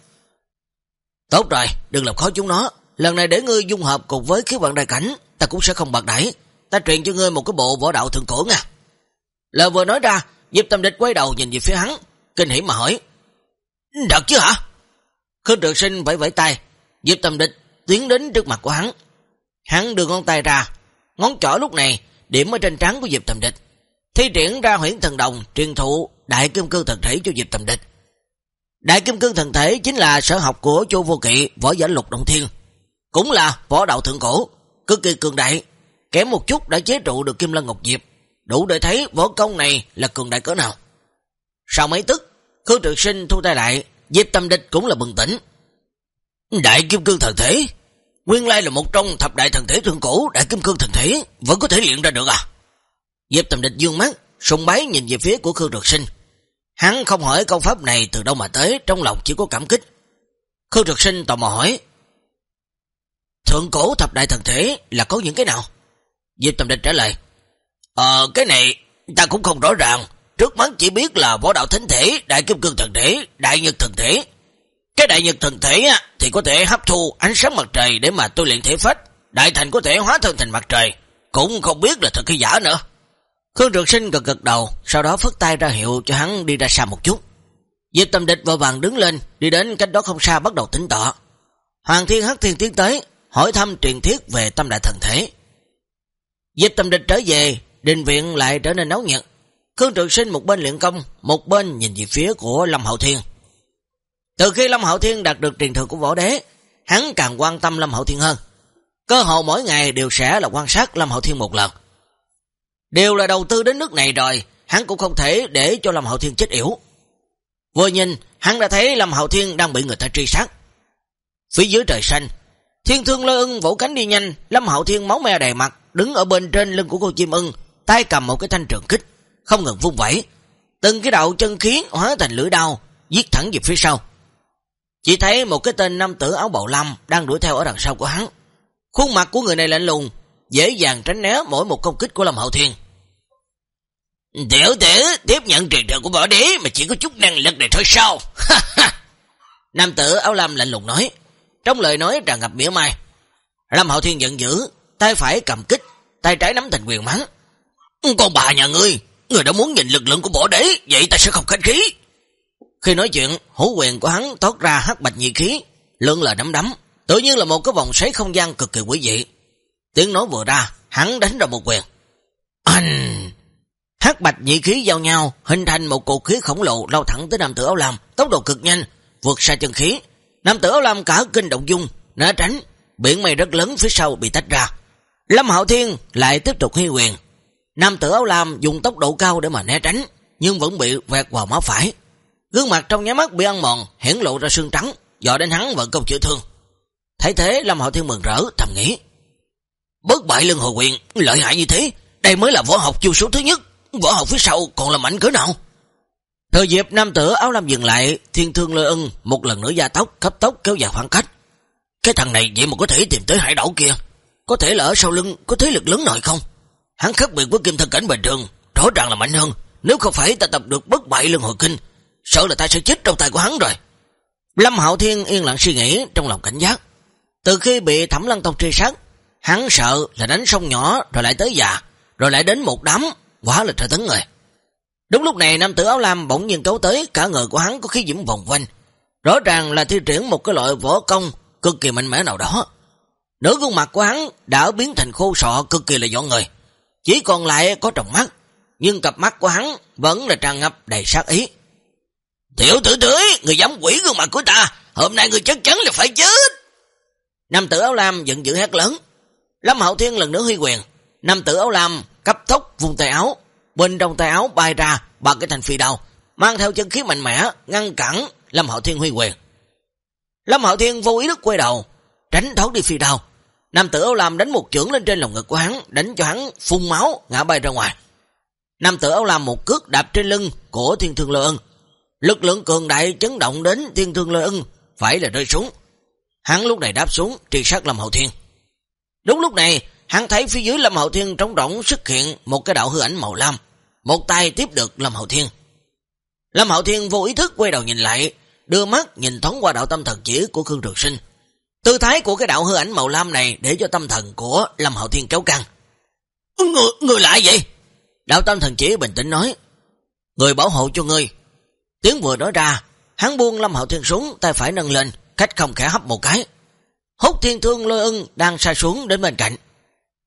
Tốt rồi, đừng làm khó chúng nó. Lần này để ngươi dung hợp cùng với khí vận đại cảnh, ta cũng sẽ không bạc đẩy. Ta truyền cho ngươi một cái bộ võ đạo thượng cổ nha. Lời vừa nói ra, Diệp Tâm Địch quay đầu nhìn về phía hắn, kinh hỉ mà hỏi. Đợt chứ hả? Khương Trường Sinh vẫy vẫy tay, Diệp Tâm Địch tiến đến trước mặt của hắn. Hắn đưa ngón tay ra, ngón trỏ lúc này điểm ở trên trán của Diệp Tâm Địch. Thi triển ra huyển thần đồng truyền thụ đại kim cư thần thể cho Diệp Tâm Địch. Đại kim cương thần thể chính là sở học của Chu Vô Kỵ, võ giả lục động thiên. Cũng là võ đạo thượng cổ, cực kỳ cường đại. Kém một chút đã chế trụ được Kim Lân Ngọc Diệp. Đủ để thấy võ công này là cường đại cỡ nào. Sau mấy tức, Khương Trực Sinh thu tay lại, Diệp Tâm Địch cũng là bừng tỉnh. Đại kim cương thần thể, nguyên lai là một trong thập đại thần thể thượng cổ, đại kim cương thần thể, vẫn có thể luyện ra được à? Diệp Tâm Địch dương mắt, sùng bái nhìn về phía của Khương Trực Sinh. Hắn không hỏi công pháp này từ đâu mà tới, trong lòng chỉ có cảm kích. Khương Trực Sinh tò mò hỏi. Thượng cổ thập đại thần thể là có những cái nào? Diệp Tầm Địch trả lời. Ờ, cái này ta cũng không rõ ràng. trước mắt chỉ biết là võ đạo thánh thể, đại kim cương thần thể, đại nhật thần thể. Cái đại nhật thần thể á, thì có thể hấp thu ánh sáng mặt trời để mà tôi luyện thể phách. Đại thành có thể hóa thân thành mặt trời, cũng không biết là thật hay giả nữa. Khương Trường Sinh gật gật đầu, sau đó phất tay ra hiệu cho hắn đi ra xa một chút. Diệp Tâm Địch vội vàng đứng lên, đi đến cách đó không xa bắt đầu tính tọa. Hoàng Thiên Hắc Thiên tiến tới, hỏi thăm truyền thiết về tâm đại thần thể. Diệp Tâm Địch trở về, đình viện lại trở nên nấu nhiệt. Khương Trường Sinh một bên luyện công, một bên nhìn về phía của Lâm Hậu Thiên. Từ khi Lâm Hậu Thiên đạt được truyền thừa của võ đế, hắn càng quan tâm Lâm Hậu Thiên hơn. Cơ hội mỗi ngày đều sẽ là quan sát Lâm Hậu Thiên một lần. Đều là đầu tư đến nước này rồi, hắn cũng không thể để cho Lâm Hậu Thiên chết yếu. Vừa nhìn, hắn đã thấy Lâm Hậu Thiên đang bị người ta truy sát. Phía dưới trời xanh, thiên thương lơ ưng vỗ cánh đi nhanh, Lâm Hậu Thiên máu me đầy mặt, đứng ở bên trên lưng của cô chim ưng, tay cầm một cái thanh trường kích, không ngừng vung vẫy. Từng cái đạo chân khí hóa thành lưỡi đao, giết thẳng về phía sau. Chỉ thấy một cái tên nam tử áo bào lam đang đuổi theo ở đằng sau của hắn. Khuôn mặt của người này lạnh lùng, dễ dàng tránh né mỗi một công kích của Lâm Hậu Thiên. Tiểu tử tiếp nhận truyền thừa của võ đế mà chỉ có chút năng lực này thôi sao? Nam tử áo lam lạnh lùng nói, trong lời nói tràn ngập mỉa mai. Lâm Hậu Thiên giận dữ, tay phải cầm kích, tay trái nắm thành quyền mắng. Con bà nhà ngươi, người đã muốn nhìn lực lượng của võ đế, vậy ta sẽ không khách khí. Khi nói chuyện, hữu quyền của hắn thoát ra hắc bạch nhị khí, lượng lời đấm đấm, tự nhiên là một cái vòng xoáy không gian cực kỳ quý dị. Tiếng nói vừa ra, hắn đánh ra một quyền. Anh! Hắc bạch nhị khí giao nhau, hình thành một cột khí khổng lồ lao thẳng tới nam tử áo lam, tốc độ cực nhanh, vượt xa chân khí. Nam tử áo lam cả kinh động dung, né tránh, biển mây rất lớn phía sau bị tách ra. Lâm Hạo Thiên lại tiếp tục huy quyền. Nam tử áo lam dùng tốc độ cao để mà né tránh, nhưng vẫn bị vẹt vào máu phải. Gương mặt trong nháy mắt bị ăn mòn, hiển lộ ra xương trắng, dọa đến hắn vẫn công chữa thương. Thấy thế Lâm Hạo Thiên mừng rỡ, thầm nghĩ. Bất bại lưng hồi quyền, lợi hại như thế, đây mới là võ học chiêu số thứ nhất, võ học phía sau còn là mạnh cỡ nào. Thời dịp nam tử áo lam dừng lại, thiên thương lôi ân một lần nữa gia tốc, cấp tốc kéo dài khoảng cách. Cái thằng này vậy mà có thể tìm tới hải đảo kia, có thể là ở sau lưng có thế lực lớn nổi không? Hắn khác biệt với kim thân cảnh bình thường, rõ ràng là mạnh hơn, nếu không phải ta tập được bất bại lưng hồi kinh, sợ là ta sẽ chết trong tay của hắn rồi. Lâm Hạo Thiên yên lặng suy nghĩ trong lòng cảnh giác. Từ khi bị Thẩm Lăng Tông truy sát, hắn sợ là đánh sông nhỏ rồi lại tới già, rồi lại đến một đám, quá là trời tấn người. Đúng lúc này nam tử áo lam bỗng nhiên cấu tới, cả người của hắn có khí diễm vòng quanh. Rõ ràng là thi triển một cái loại võ công cực kỳ mạnh mẽ nào đó. Nửa gương mặt của hắn đã biến thành khô sọ cực kỳ là dọn người. Chỉ còn lại có tròng mắt, nhưng cặp mắt của hắn vẫn là tràn ngập đầy sát ý. Tiểu tử tử, người dám quỷ gương mặt của ta, hôm nay người chắc chắn là phải chết. Nam tử áo lam giận dữ hét lớn. Lâm Hậu Thiên lần nữa huy quyền. Nam tử áo lam cấp tốc vùng tay áo. Bên trong tay áo bay ra bằng cái thành phi đầu, mang theo chân khí mạnh mẽ, ngăn cản Lâm Hậu Thiên huy quyền. Lâm Hậu Thiên vô ý thức quay đầu, tránh thoát đi phi đầu. Nam tử áo lam đánh một chưởng lên trên lồng ngực của hắn, đánh cho hắn phun máu, ngã bay ra ngoài. Nam tử áo lam một cước đạp trên lưng của thiên thương Lôi ân. Lực lượng cường đại chấn động đến thiên thương Lôi ân, phải là rơi xuống. Hắn lúc này đáp xuống, truy sát Lâm Hậu Thiên. Đúng lúc này, hắn thấy phía dưới Lâm Hậu Thiên trống rỗng xuất hiện một cái đạo hư ảnh màu lam. Một tay tiếp được Lâm Hậu Thiên. Lâm Hậu Thiên vô ý thức quay đầu nhìn lại, đưa mắt nhìn thoáng qua đạo tâm thần chỉ của Khương Trường Sinh. Tư thái của cái đạo hư ảnh màu lam này để cho tâm thần của Lâm Hậu Thiên kéo căng. Người, người lại vậy? Đạo tâm thần chỉ bình tĩnh nói. Người bảo hộ cho ngươi. Tiếng vừa nói ra, hắn buông Lâm Hậu Thiên xuống, tay phải nâng lên, cách không khẽ hấp một cái. Hút thiên thương lôi ưng đang xa xuống đến bên cạnh.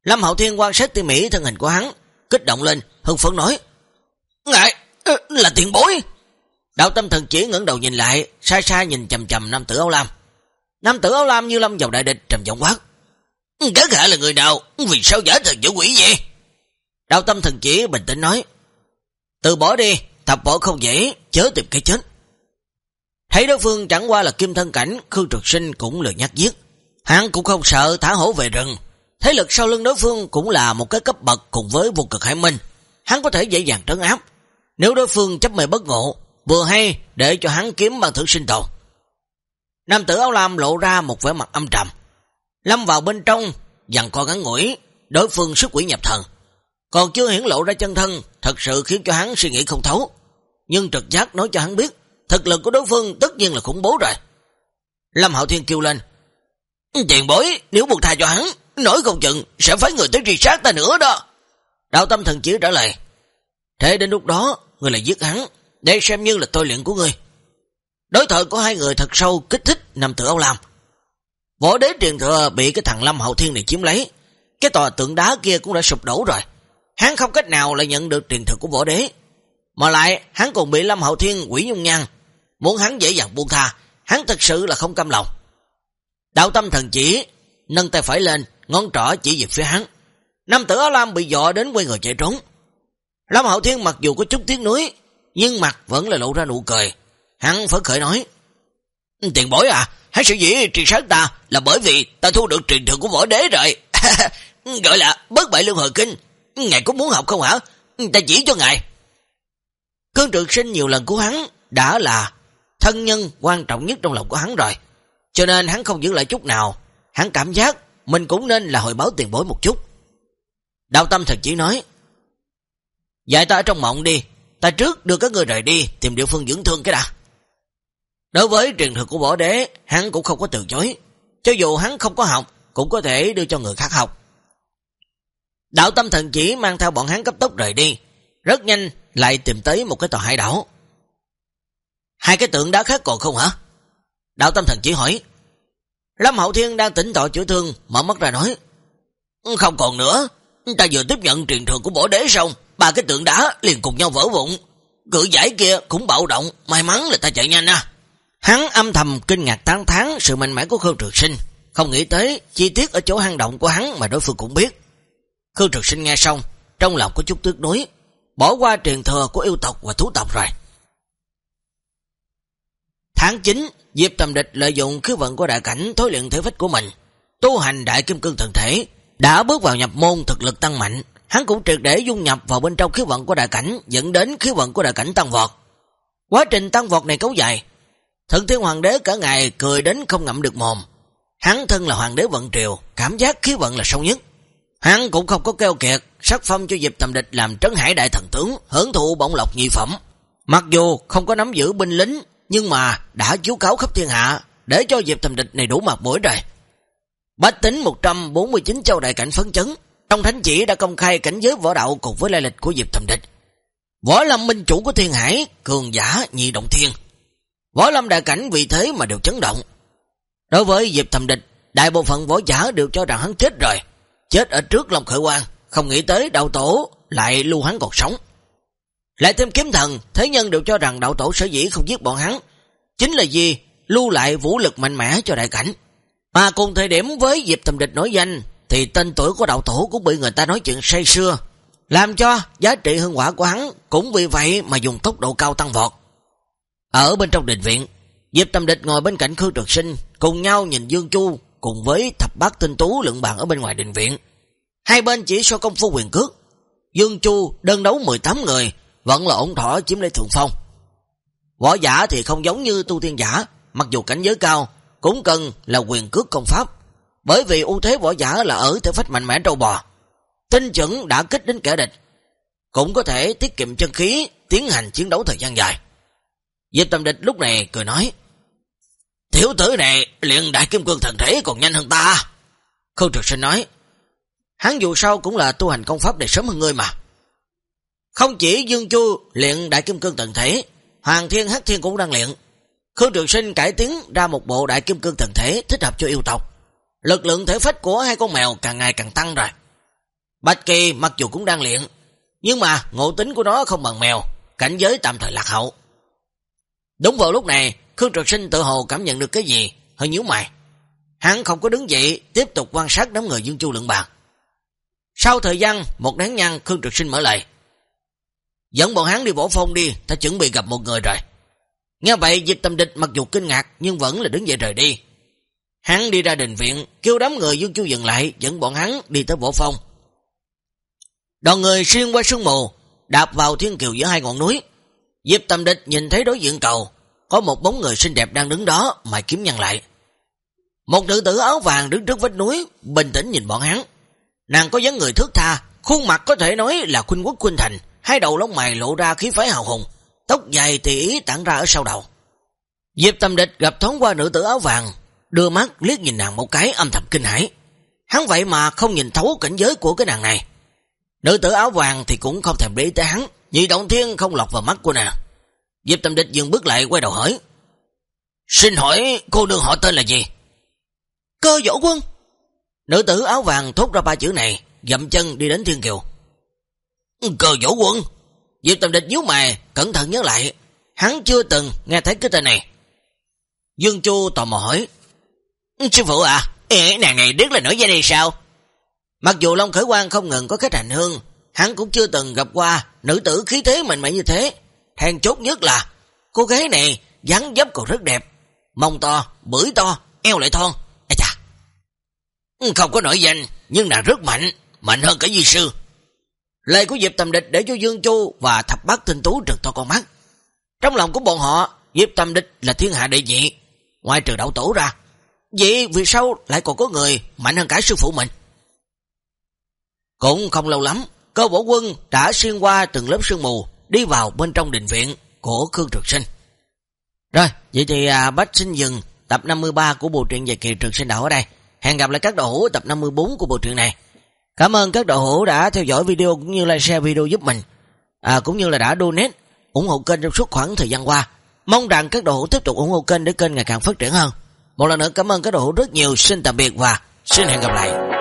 Lâm Hậu Thiên quan sát tỉ mỉ thân hình của hắn, kích động lên, hưng phấn nói. Ngại, ờ, là tiền bối. Đạo tâm thần chỉ ngẩng đầu nhìn lại, xa xa nhìn chầm chầm nam tử áo lam. Nam tử áo lam như lâm vào đại địch trầm giọng quát. Các hạ là người nào? Vì sao giả thần giữ quỷ vậy? Đạo tâm thần chỉ bình tĩnh nói. Từ bỏ đi, thập bỏ không dễ, chớ tìm cái chết. Thấy đối phương chẳng qua là kim thân cảnh, Khương Trực Sinh cũng lừa nhắc giết. Hắn cũng không sợ thả hổ về rừng. Thế lực sau lưng đối phương cũng là một cái cấp bậc cùng với vô cực hải minh. Hắn có thể dễ dàng trấn áp. Nếu đối phương chấp mê bất ngộ, vừa hay để cho hắn kiếm bằng thử sinh tồn. Nam tử áo lam lộ ra một vẻ mặt âm trầm. Lâm vào bên trong, dằn co ngắn ngủi, đối phương sức quỷ nhập thần. Còn chưa hiển lộ ra chân thân, thật sự khiến cho hắn suy nghĩ không thấu. Nhưng trực giác nói cho hắn biết, thực lực của đối phương tất nhiên là khủng bố rồi. Lâm Hạo Thiên kêu lên, Tiền bối, nếu buộc tha cho hắn, nổi không chừng sẽ phải người tới truy sát ta nữa đó. Đạo tâm thần chỉ trả lời, Thế đến lúc đó, người lại giết hắn, để xem như là tôi luyện của người. Đối thoại của hai người thật sâu kích thích nằm từ Âu Lam. Võ đế truyền thừa bị cái thằng Lâm Hậu Thiên này chiếm lấy. Cái tòa tượng đá kia cũng đã sụp đổ rồi. Hắn không cách nào lại nhận được truyền thừa của võ đế. Mà lại hắn còn bị Lâm Hậu Thiên quỷ nhung nhăn. Muốn hắn dễ dàng buông tha, hắn thật sự là không cam lòng. Đạo tâm thần chỉ, nâng tay phải lên, ngón trỏ chỉ về phía hắn. Nam tử Áo Lam bị dọa đến quay người chạy trốn. Lâm Hậu Thiên mặc dù có chút tiếng núi, nhưng mặt vẫn là lộ ra nụ cười. Hắn phấn khởi nói, Tiền bối à, hắn sự dĩ triệt sát ta là bởi vì ta thu được truyền thừa của võ đế rồi. Gọi là bất bại lương hồi kinh. Ngài có muốn học không hả? Ta chỉ cho ngài. Cơn trực sinh nhiều lần của hắn đã là thân nhân quan trọng nhất trong lòng của hắn rồi. Cho nên hắn không giữ lại chút nào. Hắn cảm giác mình cũng nên là hồi báo tiền bối một chút. Đạo tâm thật chỉ nói, Dạy ta ở trong mộng đi. Ta trước đưa các người rời đi, Tìm địa phương dưỡng thương cái đã. Đối với truyền thừa của võ đế, Hắn cũng không có từ chối. Cho dù hắn không có học, Cũng có thể đưa cho người khác học. Đạo tâm thần chỉ mang theo bọn hắn cấp tốc rời đi, Rất nhanh lại tìm tới một cái tòa hải đảo. Hai cái tượng đá khác còn không hả? Đạo tâm thần chỉ hỏi Lâm Hậu Thiên đang tỉnh tội chữa thương Mở mắt ra nói Không còn nữa Ta vừa tiếp nhận truyền thừa của bổ đế xong ba cái tượng đá liền cùng nhau vỡ vụn. Cự giải kia cũng bạo động, may mắn là ta chạy nhanh à. Hắn âm thầm kinh ngạc tán thán sự mạnh mẽ của Khương Trực Sinh, không nghĩ tới chi tiết ở chỗ hang động của hắn mà đối phương cũng biết. Khương Trực Sinh nghe xong, trong lòng có chút tiếc nuối, bỏ qua truyền thừa của yêu tộc và thú tộc rồi. Tháng 9, Diệp Tâm Địch lợi dụng khí vận của đại cảnh thối luyện thể phách của mình, tu hành đại kim cương thần thể, đã bước vào nhập môn thực lực tăng mạnh, hắn cũng triệt để dung nhập vào bên trong khí vận của đại cảnh, dẫn đến khí vận của đại cảnh tăng vọt. Quá trình tăng vọt này kéo dài, thần thiên hoàng đế cả ngày cười đến không ngậm được mồm. Hắn thân là hoàng đế vận triều, cảm giác khí vận là sâu nhất. Hắn cũng không có keo kiệt, sắc phong cho dịp tầm địch làm trấn hải đại thần tướng, hưởng thụ bổng lộc nhị phẩm. Mặc dù không có nắm giữ binh lính, nhưng mà đã chiếu cáo khắp thiên hạ, để cho dịp thầm địch này đủ mặt mũi rồi. Bách tính 149 châu đại cảnh phấn chấn, trong thánh chỉ đã công khai cảnh giới võ đạo cùng với lai lịch của Diệp Thầm Địch. Võ Lâm minh chủ của thiên hải, cường giả nhị động thiên. Võ Lâm đại cảnh vì thế mà đều chấn động. Đối với Diệp Thầm Địch, đại bộ phận võ giả đều cho rằng hắn chết rồi. Chết ở trước lòng khởi quan, không nghĩ tới đạo tổ lại lưu hắn còn sống. Lại thêm kiếm thần, thế nhân đều cho rằng đạo tổ sở dĩ không giết bọn hắn. Chính là gì? Lưu lại vũ lực mạnh mẽ cho đại cảnh. Mà cùng thời điểm với Diệp Thầm Địch nổi danh, thì tên tuổi của đạo tổ cũng bị người ta nói chuyện say xưa, làm cho giá trị hương quả của hắn cũng vì vậy mà dùng tốc độ cao tăng vọt. Ở bên trong đình viện, Diệp Tâm Địch ngồi bên cạnh Khương Trực Sinh, cùng nhau nhìn Dương Chu cùng với thập bát tinh tú lượng bàn ở bên ngoài đình viện. Hai bên chỉ so công phu quyền cước. Dương Chu đơn đấu 18 người, vẫn là ổn thỏa chiếm lấy thượng phong. Võ giả thì không giống như tu tiên giả, mặc dù cảnh giới cao, cũng cần là quyền cước công pháp. Bởi vì ưu thế võ giả là ở thể phách mạnh mẽ trâu bò. Tinh chuẩn đã kích đến kẻ địch. Cũng có thể tiết kiệm chân khí, tiến hành chiến đấu thời gian dài. Diệp tâm địch lúc này cười nói. Thiếu tử này luyện đại kim cương thần thể còn nhanh hơn ta. Khâu trực sinh nói. Hắn dù sao cũng là tu hành công pháp để sớm hơn ngươi mà. Không chỉ Dương Chu luyện đại kim cương thần thể, Hoàng Thiên Hắc Thiên cũng đang luyện. Khương Trường Sinh cải tiến ra một bộ đại kim cương thần thể thích hợp cho yêu tộc. Lực lượng thể phách của hai con mèo càng ngày càng tăng rồi. Bạch Kỳ mặc dù cũng đang luyện, nhưng mà ngộ tính của nó không bằng mèo, cảnh giới tạm thời lạc hậu. Đúng vào lúc này, Khương Trực Sinh tự hồ cảm nhận được cái gì, hơi nhíu mày. Hắn không có đứng dậy, tiếp tục quan sát đám người Dương Chu lượng bạc Sau thời gian, một đáng nhăn Khương Trực Sinh mở lời. Dẫn bọn hắn đi võ phong đi, ta chuẩn bị gặp một người rồi. Nghe vậy, dịch tâm địch mặc dù kinh ngạc, nhưng vẫn là đứng dậy rời đi. Hắn đi ra đình viện, kêu đám người Dương Chu dừng lại, dẫn bọn hắn đi tới võ phong. Đoàn người xuyên qua sương mù, đạp vào thiên kiều giữa hai ngọn núi. Diệp Tâm Địch nhìn thấy đối diện cầu, có một bóng người xinh đẹp đang đứng đó, Mà kiếm nhăn lại. Một nữ tử áo vàng đứng trước vách núi, bình tĩnh nhìn bọn hắn. Nàng có dáng người thước tha, khuôn mặt có thể nói là khuynh quốc khuynh thành, hai đầu lông mày lộ ra khí phái hào hùng, tóc dài tùy ý tản ra ở sau đầu. Diệp Tâm Địch gặp thoáng qua nữ tử áo vàng, đưa mắt liếc nhìn nàng một cái âm thầm kinh hãi. Hắn vậy mà không nhìn thấu cảnh giới của cái nàng này. Nữ tử áo vàng thì cũng không thèm để tới hắn, nhị động thiên không lọc vào mắt của nàng. Diệp Tâm Địch dừng bước lại quay đầu hỏi. Xin hỏi cô nương họ tên là gì? Cơ võ quân. Nữ tử áo vàng thốt ra ba chữ này, dậm chân đi đến thiên kiều cờ võ quân. Diệp tầm Địch nhíu mày, cẩn thận nhớ lại. Hắn chưa từng nghe thấy cái tên này. Dương Chu tò mò hỏi. Sư phụ à, ê, nàng này rất là nổi danh hay sao? Mặc dù Long Khởi Quang không ngừng có khách hành hương, hắn cũng chưa từng gặp qua nữ tử khí thế mạnh mẽ như thế. Thèn chốt nhất là cô gái này dáng dấp còn rất đẹp, mông to, bưởi to, eo lại thon. Ê chà, không có nổi danh, nhưng nàng rất mạnh, mạnh hơn cả di sư. Lời của Diệp Tầm Địch để cho Dương Chu và Thập Bát Tinh Tú trực to con mắt. Trong lòng của bọn họ, Diệp Tầm Địch là thiên hạ đệ nhị, ngoài trừ đậu tổ ra. Vậy vì sao lại còn có người mạnh hơn cả sư phụ mình? Cũng không lâu lắm, cơ bổ quân đã xuyên qua từng lớp sương mù, đi vào bên trong đình viện của Khương Trực Sinh. Rồi, vậy thì à, Bách xin dừng tập 53 của bộ truyện dài kỳ Trực Sinh Đạo ở đây. Hẹn gặp lại các đội tập 54 của bộ truyện này. Cảm ơn các đội hữu đã theo dõi video cũng như like share video giúp mình. À, cũng như là đã donate, ủng hộ kênh trong suốt khoảng thời gian qua. Mong rằng các đội hữu tiếp tục ủng hộ kênh để kênh ngày càng phát triển hơn. Một lần nữa cảm ơn các đội hữu rất nhiều. Xin tạm biệt và xin hẹn gặp lại.